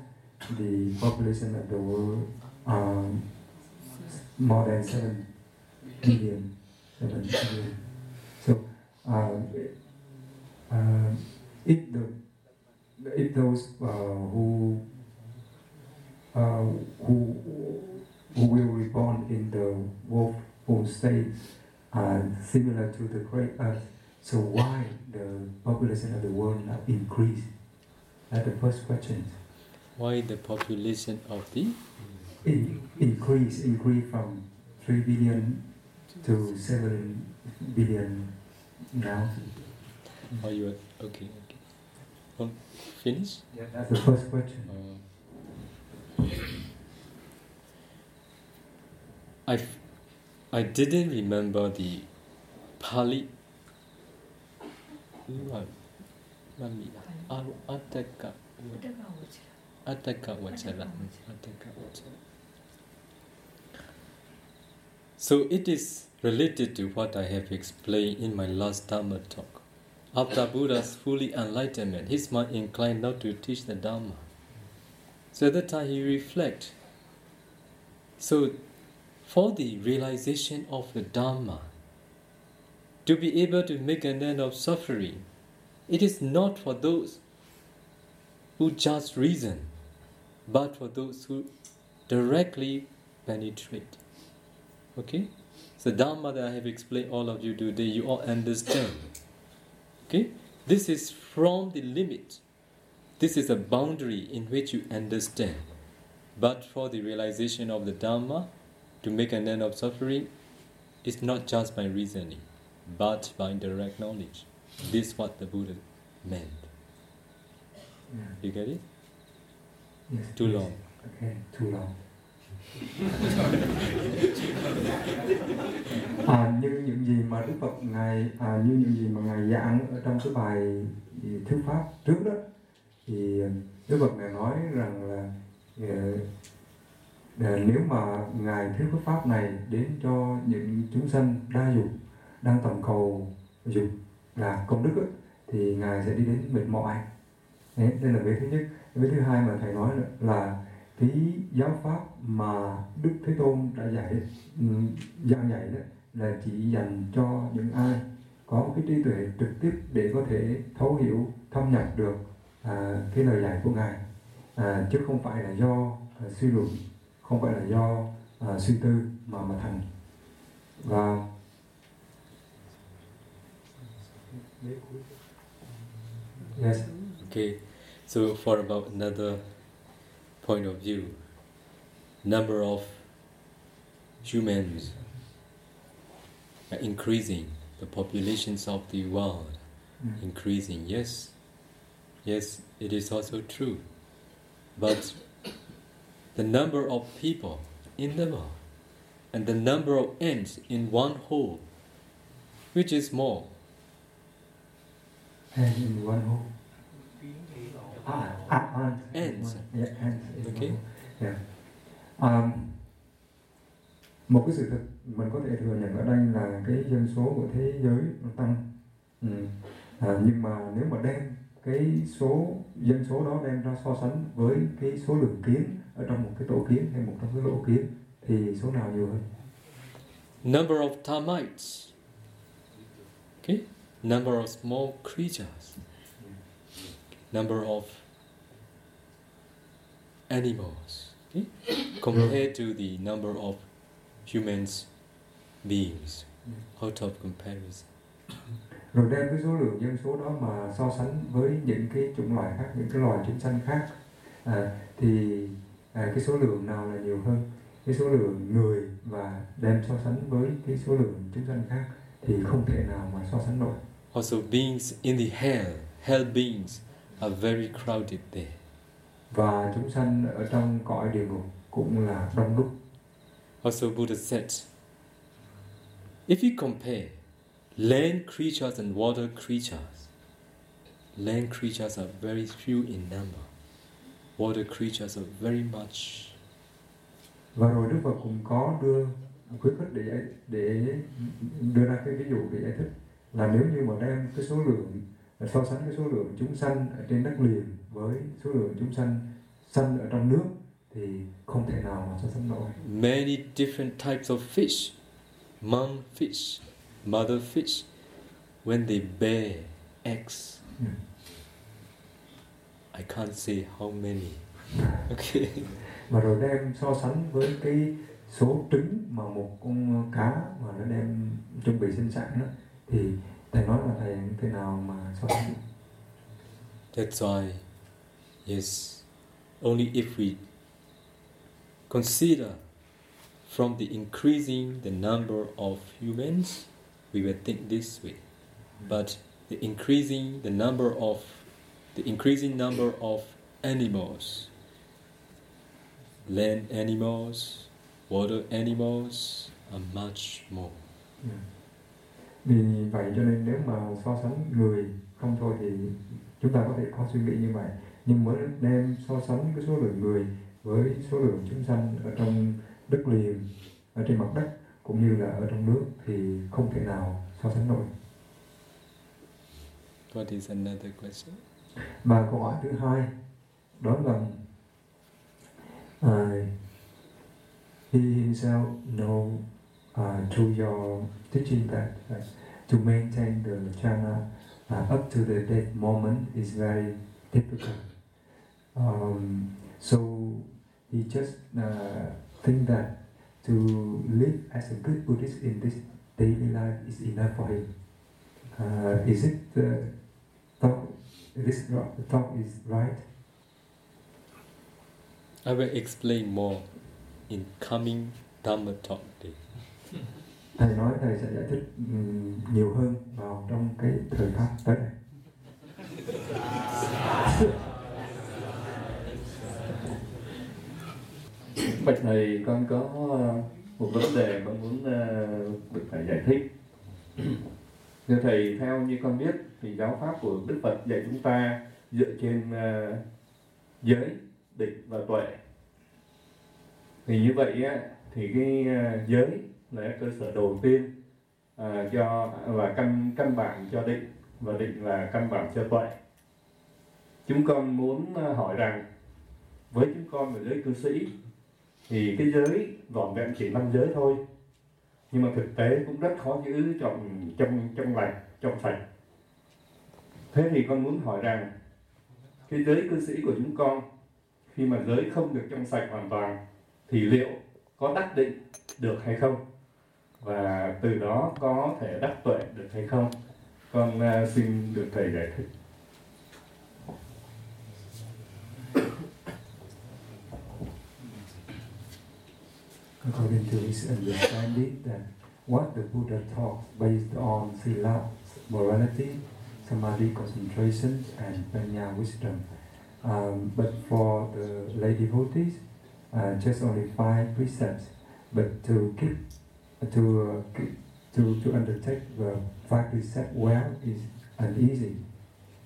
the population of the world are more than seven billion, seven billion. So, uh, uh, if the if those uh, who uh, who who will reborn in the woeful state are similar to the great earth, so why the population of the world not increase? That's the first question. Why the population of the In, increase increase from three billion to seven billion now. or you okay okay. Well, finish. Yeah, that's the first question. Uh, I, I didn't remember the Pali. What? Mami, Ataka. Ataka Vachara. Ataka Vachara. So it is related to what I have explained in my last Dharma talk. After Buddha's fully enlightenment, his mind inclined not to teach the Dharma. So at that time he reflect. So for the realization of the Dhamma, to be able to make an end of suffering, it is not for those who just reason, but for those who directly penetrate. Okay? So Dharma that I have explained all of you today, you all understand. Okay? This is from the limit. This is a boundary in which you understand. But for the realization of the Dharma, to make an end of suffering, it's not just by reasoning, but by direct knowledge. This is what the Buddha meant. Yeah. You get it? Yes, Too long. Okay, too long. à, như những gì mà Đức Phật ngài à, như những gì mà ngài giảng ở trong cái bài thuyết pháp trước đó thì Đức Phật ngài nói rằng là ờ, ờ, nếu mà ngài thuyết pháp này đến cho những chúng sanh đa dục đang tổng cầu dục là công đức ấy, thì ngài sẽ đi đến mệt mỏi. Đấy, đây là vế thứ nhất. Vế thứ hai mà thầy nói là cái giáo pháp mà Đức Thế Tôn đã dạy giao giảng dạy đó là chỉ dành cho những ai có một cái trí tuệ trực tiếp để có thể thấu hiểu thâm nhập được à, cái lời dạy của ngài. À, chứ không phải là do à, suy luận không phải là do à, suy tư mà mà thành. Và yes Okay, so for about another point of view, number of humans are increasing, the populations of the world Mm. increasing. Yes, yes, it is also true. But the number of people in the world and the number of ants in one hole, which is more? And one Ah, ah. Yeah, Okay. Yeah. Um, một cái sự thật mình có thể thừa nhận ở đây là cái dân số của thế giới nó tăng ừ. à, nhưng mà nếu mà đem cái số dân số đó đem ra so sánh với cái số lượng kiến ở trong một cái tổ kiến hay một trong cái lỗ kiến thì số nào nhiều hơn number of termites, okay, number of small creatures, number of animals, okay, compared to the number of humans beings, out of comparison. rồi đem cái số lượng dân số đó mà so sánh với những cái chủng loại khác những cái loài chúng sanh khác. À, thì à, cái số lượng nào là nhiều hơn? Cái số lượng người và đem so sánh với cái số lượng chúng sanh khác thì không thể nào mà so sánh nổi. Also, beings in the hell, hell beings, are very crowded there. và chúng sanh ở trong cõi địa ngục cũng là đông đúc Also, Buddha said, if you compare land creatures and water creatures, land creatures are very few in number. Water creatures are very much. và rồi Đức Phật cũng có đưa khuyến khích để để đưa ra cái ví dụ để giải thích là nếu như mà đem cái số lượng so sánh cái số lượng chúng sanh ở trên đất liền với số lượng chúng sanh sanh ở trong nước thì không thể nào mà so sánh nổi Many different types of fish, mom fish, mother fish, when they bear eggs, Ừ. I can't say how many. Okay. và rồi đem so sánh với cái số trứng mà một con cá mà nó đem chuẩn bị sinh sản đó thì thầy nói là thầy thể nào mà được. That's why, yes, only if we consider from the increasing the number of humans, we will think this way. But the increasing the number of the increasing number of animals, land animals, water animals are much more. Ừ. vì vậy cho nên nếu mà so sánh người không thôi thì chúng ta có thể có suy nghĩ như vậy nhưng mới đem so sánh cái số lượng người với số lượng chúng sanh ở trong đất liền ở trên mặt đất cũng như là ở trong nước thì không thể nào so sánh nổi What is another question? và câu hỏi thứ hai đó là uh, he himself know uh, through your teaching that uh, to maintain the jhana uh, up to the death moment is very difficult. Um, so he just think that to live as a good Buddhist in this daily life is enough for him. Uh, is it uh, thought this thought is right. I will explain more in coming Dhamma talk day. Thầy nói thầy sẽ giải thích nhiều hơn vào trong cái thời khắc tới đây. Bạch thầy, con có ờ, một vấn đề con muốn ờ, được thầy giải thích. Thưa thầy, theo như con biết thì giáo pháp của Đức Phật dạy chúng ta dựa trên uh, giới, định và tuệ. Thì như vậy á, thì cái uh, giới là cơ sở đầu tiên à, cho và căn căn bản cho định và định là căn bản cho tuệ. Chúng con muốn à, hỏi rằng với chúng con về giới cư sĩ thì cái giới vỏn vẹn chỉ năm giới thôi. Nhưng mà thực tế cũng rất khó giữ trong trong trong lành trong sạch. Thế thì con muốn hỏi rằng cái giới cư sĩ của chúng con khi mà giới không được trong sạch hoàn toàn thì liệu có đắc định được hay không? Và từ đó có thể đắc tuệ được hay không con uh, xin được thầy giải thích according to his understanding that what the Buddha taught based on sila, morality, samadhi, concentration, and panya, wisdom. Um, but for the lay devotees, uh, just only five precepts. But to keep, to uh, to to undertake the five precepts well is uneasy.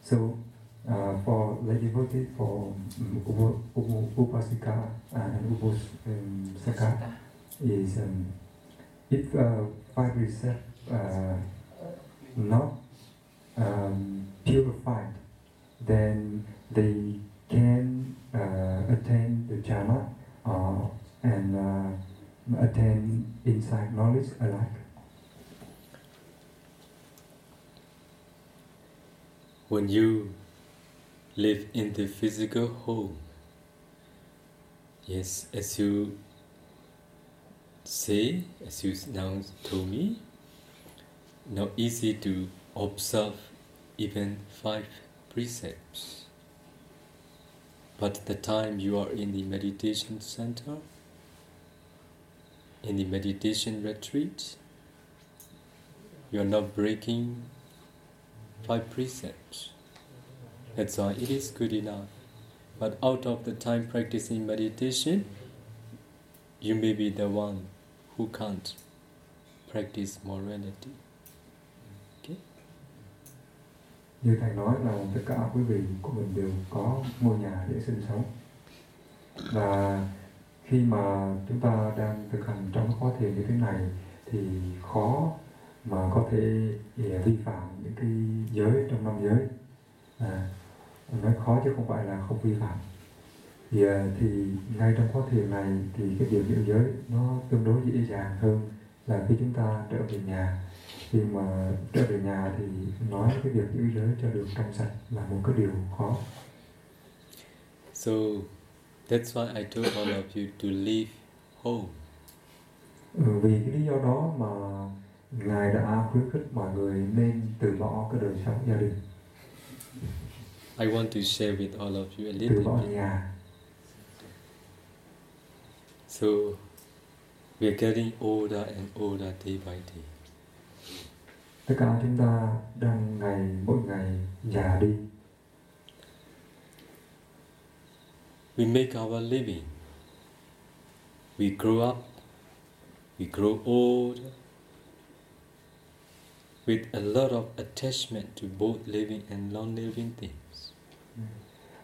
So uh, for lay devotees, for um, upasika and upasaka, is um, if uh, five precepts uh, not um, purified, then they can uh, attain the jhana uh, and uh, attain insight knowledge alike. When you live in the physical home, yes, as you say, as you now told me, not easy to observe even five precepts. But the time you are in the meditation center, in the meditation retreat, you are not breaking five precepts. That's why it is good enough. But out of the time practicing meditation, you may be the one who can't practice morality. Okay? Như thầy nói là tất cả quý vị của mình đều có ngôi nhà để sinh sống. Và khi mà chúng ta đang thực hành trong khóa thiền như thế này thì khó mà có thể ừ, vi phạm những cái giới trong năm giới. À, nói khó chứ không phải là không vi phạm. Thì à, thì ngay trong khóa thiền này thì cái việc giữ giới nó tương đối dễ dàng hơn là khi chúng ta trở về nhà. Khi mà trở về nhà thì nói cái việc giữ giới cho được trong sạch là một cái điều khó. So that's why I told all of you to leave home ừ, vì cái lý do đó mà ngài đã khuyến khích mọi người nên từ bỏ cái đời sống gia đình I want to share with all of you a little từ bỏ bit. nhà So we are getting older and older day by day. tất cả chúng ta đang ngày mỗi ngày già đi We make our living. We grow up. We grow old with a lot of attachment to both living and non-living things.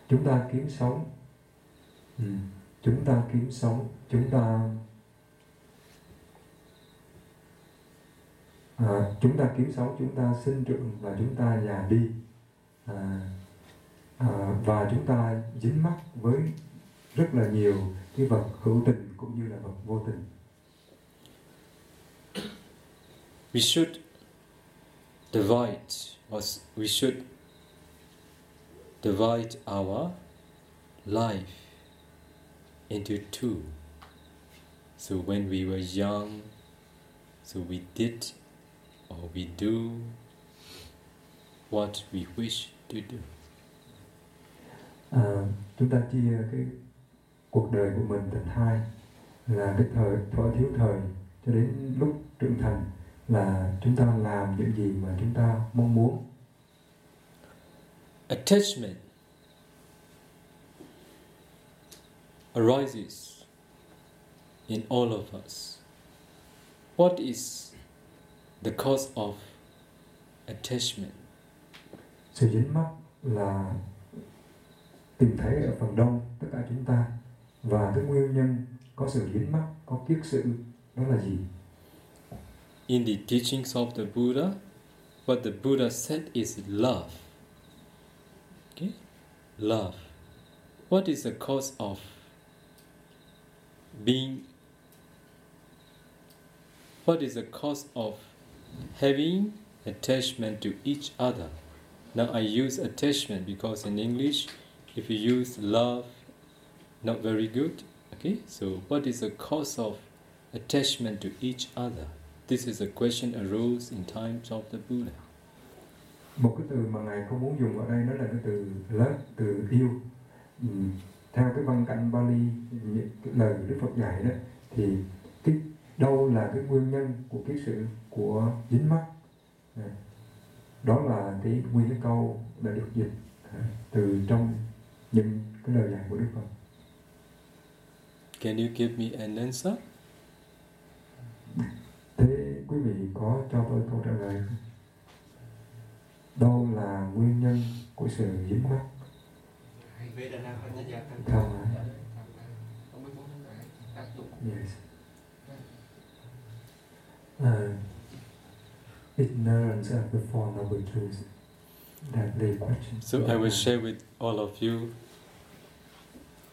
chúng ta kiếm sống ừ. chúng ta kiếm sống chúng ta à, chúng ta kiếm sống chúng ta sinh trưởng và chúng ta già đi à, à, và chúng ta dính mắc với rất là nhiều cái vật hữu tình cũng như là vật vô tình We should divide, or we should divide our life into two. So when we were young, so we did or we do what we wish to do à, chúng ta chia cái cuộc đời của mình thành hai là cái thời thuở thiếu thời cho đến lúc trưởng thành là chúng ta làm những gì mà chúng ta mong muốn Attachment arises in all of us. What is the cause of attachment? sự dính mắc là tìm thấy ở phần đông tất cả chúng ta và cái nguyên nhân có sự dính mắc có kiết sự đó là gì In the teachings of the Buddha, what the Buddha said is love. Okay? Love. What is the cause of being what is the cause of having attachment to each other? Now I use attachment because in English if you use love not very good. Okay? So what is the cause of attachment to each other? This is a question arose in times of the Buddha. một cái từ mà ngài không muốn dùng ở đây đó là cái từ love từ yêu Ừm, theo cái văn cảnh Bali cái lời Đức Phật dạy đó thì cái đâu là cái nguyên nhân của cái sự của dính mắt à, đó là cái nguyên cái câu đã được dịch à, từ trong những cái lời dạy của Đức Phật Can you give me an answer? thế quý vị có cho tôi câu trả lời không? đâu là nguyên nhân của sự dính mắc tham ái Yes. Uh, ignorance of the Four Noble Truths. That the question. So I will share with all of you. Lower down. năm nó là cái mức nào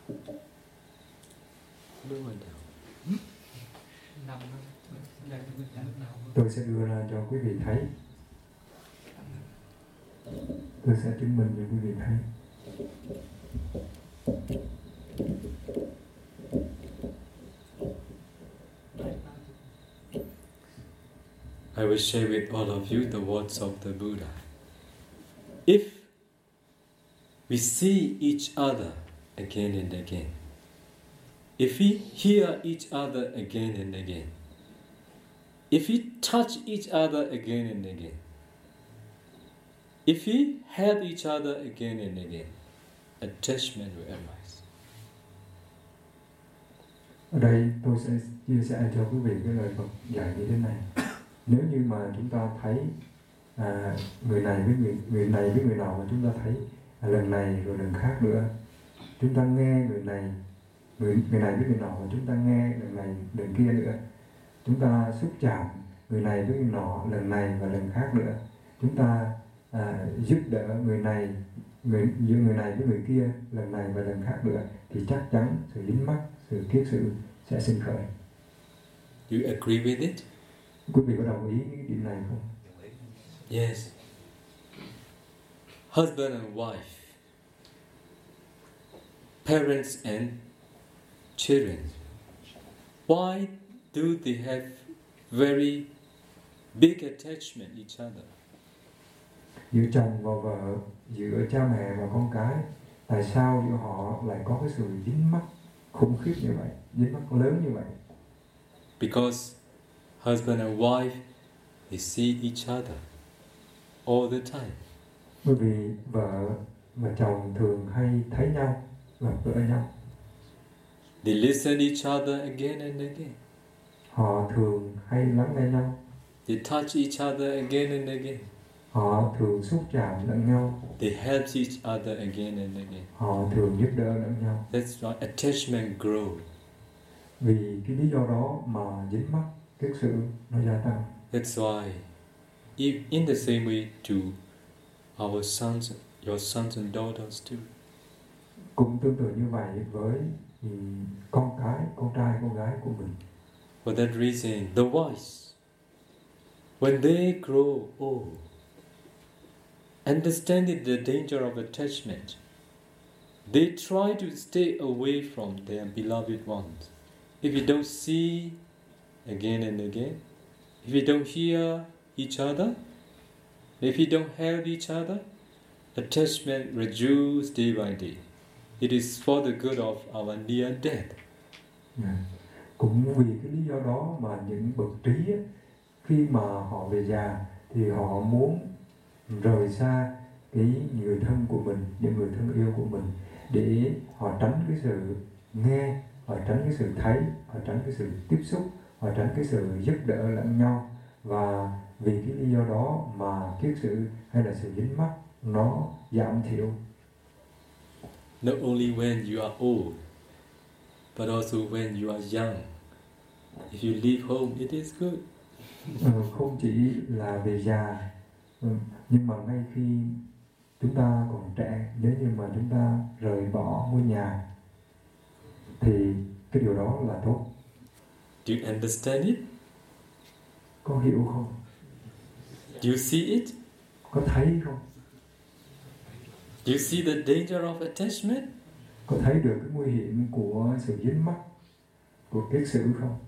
Tôi sẽ đưa ra cho quý vị thấy. Tôi sẽ chứng minh cho quý vị thấy. I will share with all of you the words of the Buddha. If we see each other again and again, if we hear each other again and again, if we touch each other again and again, if we help each other again and again, attachment will arise. Ở đây tôi sẽ chia sẻ cho quý vị cái lời Phật dạy như thế này. Nếu như mà chúng ta thấy à, người này với người, người này với người nào mà chúng ta thấy à, lần này rồi lần khác nữa, chúng ta nghe người này người, người này với người nọ và chúng ta nghe lần này lần kia nữa, chúng ta xúc chạm người này với người nọ lần này và lần khác nữa, chúng ta à, giúp đỡ người này người giữa người này với người kia lần này và lần khác nữa thì chắc chắn sự dính mắc sự kiết sự sẽ sinh khởi. You agree with it? quý vị có đồng ý cái điểm này không? Yes. Husband and wife, parents and children. Why do they have very big attachment each other? giữa chồng và vợ giữa cha mẹ và con cái tại sao giữa họ lại có cái sự dính mắc khủng khiếp như vậy dính mắc lớn như vậy Because husband and wife they see each other all the time. bởi vì vợ và chồng thường hay thấy nhau They listen each other again and again. họ thường hay lắng nghe nhau They touch each other again and again. họ thường xúc chạm lẫn nhau They help each other again and again. họ thường giúp đỡ lẫn nhau That's why attachment grows. vì cái lý do đó mà dính mắc cái sự nó gia tăng That's why, if in the same way to our sons, your sons and daughters too. Cũng tương tự như vậy với con cái con trai con gái của mình For that reason, the wise, when they grow old, understanding the danger of attachment, they try to stay away from their beloved ones. If you don't see again and again, if you don't hear each other, if you don't help each other, attachment reduces day by day. It is for the good of our near death. Dạ. Cũng vì cái lý do đó mà những bậc trí khi mà họ về già thì họ muốn rời xa cái người thân của mình, những người thân yêu của mình để họ tránh cái sự nghe, họ tránh cái sự thấy, họ tránh cái sự tiếp xúc, họ tránh cái sự giúp đỡ lẫn nhau. Và vì cái lý do đó mà kiết sự hay là sự dính mắc nó giảm thiểu. Not only when you are old, but also when you are young. If you leave home, it is good. Ờ, không chỉ là về già ừ, nhưng mà ngay khi chúng ta còn trẻ nếu như mà chúng ta rời bỏ ngôi nhà thì cái điều đó là tốt Do you understand it? có hiểu không Do you see it? có thấy không Do you see the danger of attachment? có thấy được cái nguy hiểm của sự dính mắc của kiết sử không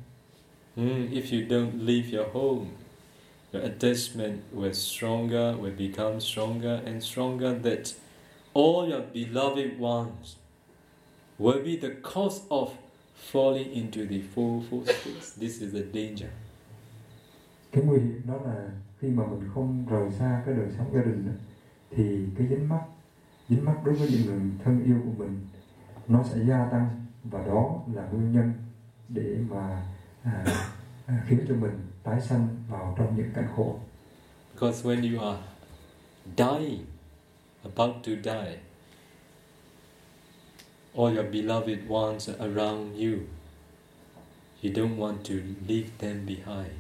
Mm, if you don't leave your home, your attachment will stronger, will become stronger and stronger that all your beloved ones will be the cause of falling into the fourfold states. This is the danger. cái nguy hiểm đó là khi mà mình không rời xa cái đời sống gia đình thì cái dính mắc dính mắc đối với những người thân yêu của mình nó sẽ gia tăng và đó là nguyên nhân để mà à, à, khiến cho mình tái sanh vào trong những cảnh khổ Because when you are dying, about to die, all your beloved ones are around you. You don't want to leave them behind.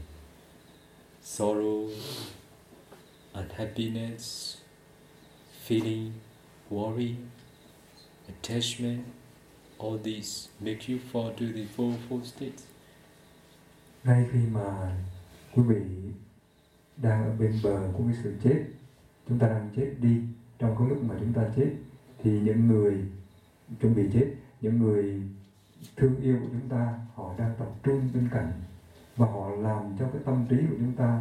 Sorrow, unhappiness, feeling, worry, attachment, all these make you fall to the fourfold states. ngay khi mà quý vị đang ở bên bờ của cái sự chết chúng ta đang chết đi trong cái lúc mà chúng ta chết thì những người chuẩn bị chết những người thương yêu của chúng ta họ đang tập trung bên cạnh và họ làm cho cái tâm trí của chúng ta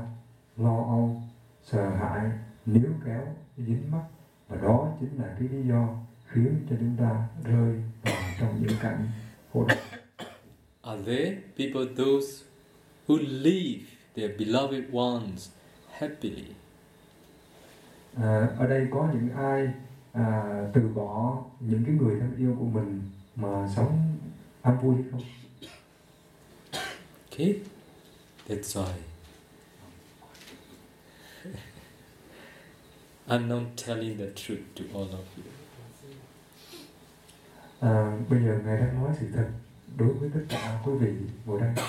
lo âu sợ hãi níu kéo dính mắc và đó chính là cái lý do khiến cho chúng ta rơi vào trong những cảnh khổ đau Are there people those who leave their beloved ones happily? À, ở đây có những ai à, từ bỏ những cái người thân yêu của mình mà sống an vui hay không? Okay? That's why. I'm not telling the truth to all of you. À, bây giờ ngài đang nói sự thật đối với tất cả quý vị ngồi đây.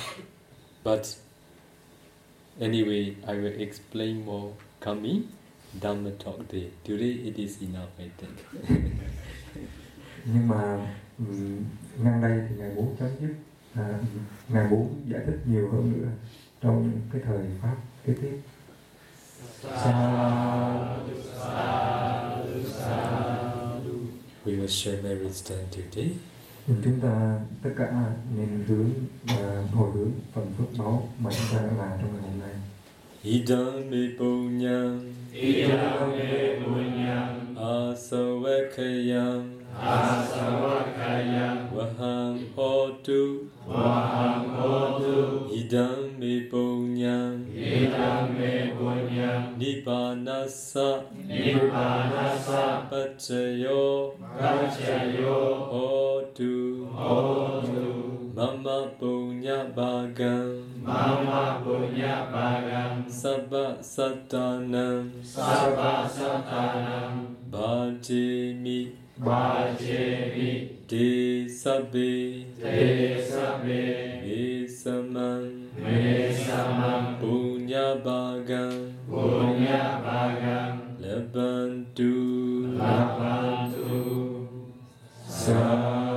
But anyway, I will explain more coming Dhamma talk day. Today it is enough, I think. Nhưng mà ngang đây thì ngài muốn chấm dứt, à, ngài muốn giải thích nhiều hơn nữa trong cái thời pháp kế tiếp. Sa We will share merit stand today. chúng ta tất cả nên hướng và hồi hướng phần phước báo mà chúng ta đã làm trong ngày hôm nay. Idam me punyam Idame punyam asavakayam asavakayam vaham hotu vaham hotu Idam me punyam Idame punyam Nibbanasa Nibbanasa Pachayo Pachayo Hotu Hotu Mama Punya Bhagam Mama punya bagam Sabba Satanam Sabba satanam Bhajemi Bhajemi Te sabe, te sabe, me saman, me saman, punya bagan, punya bagan, sa.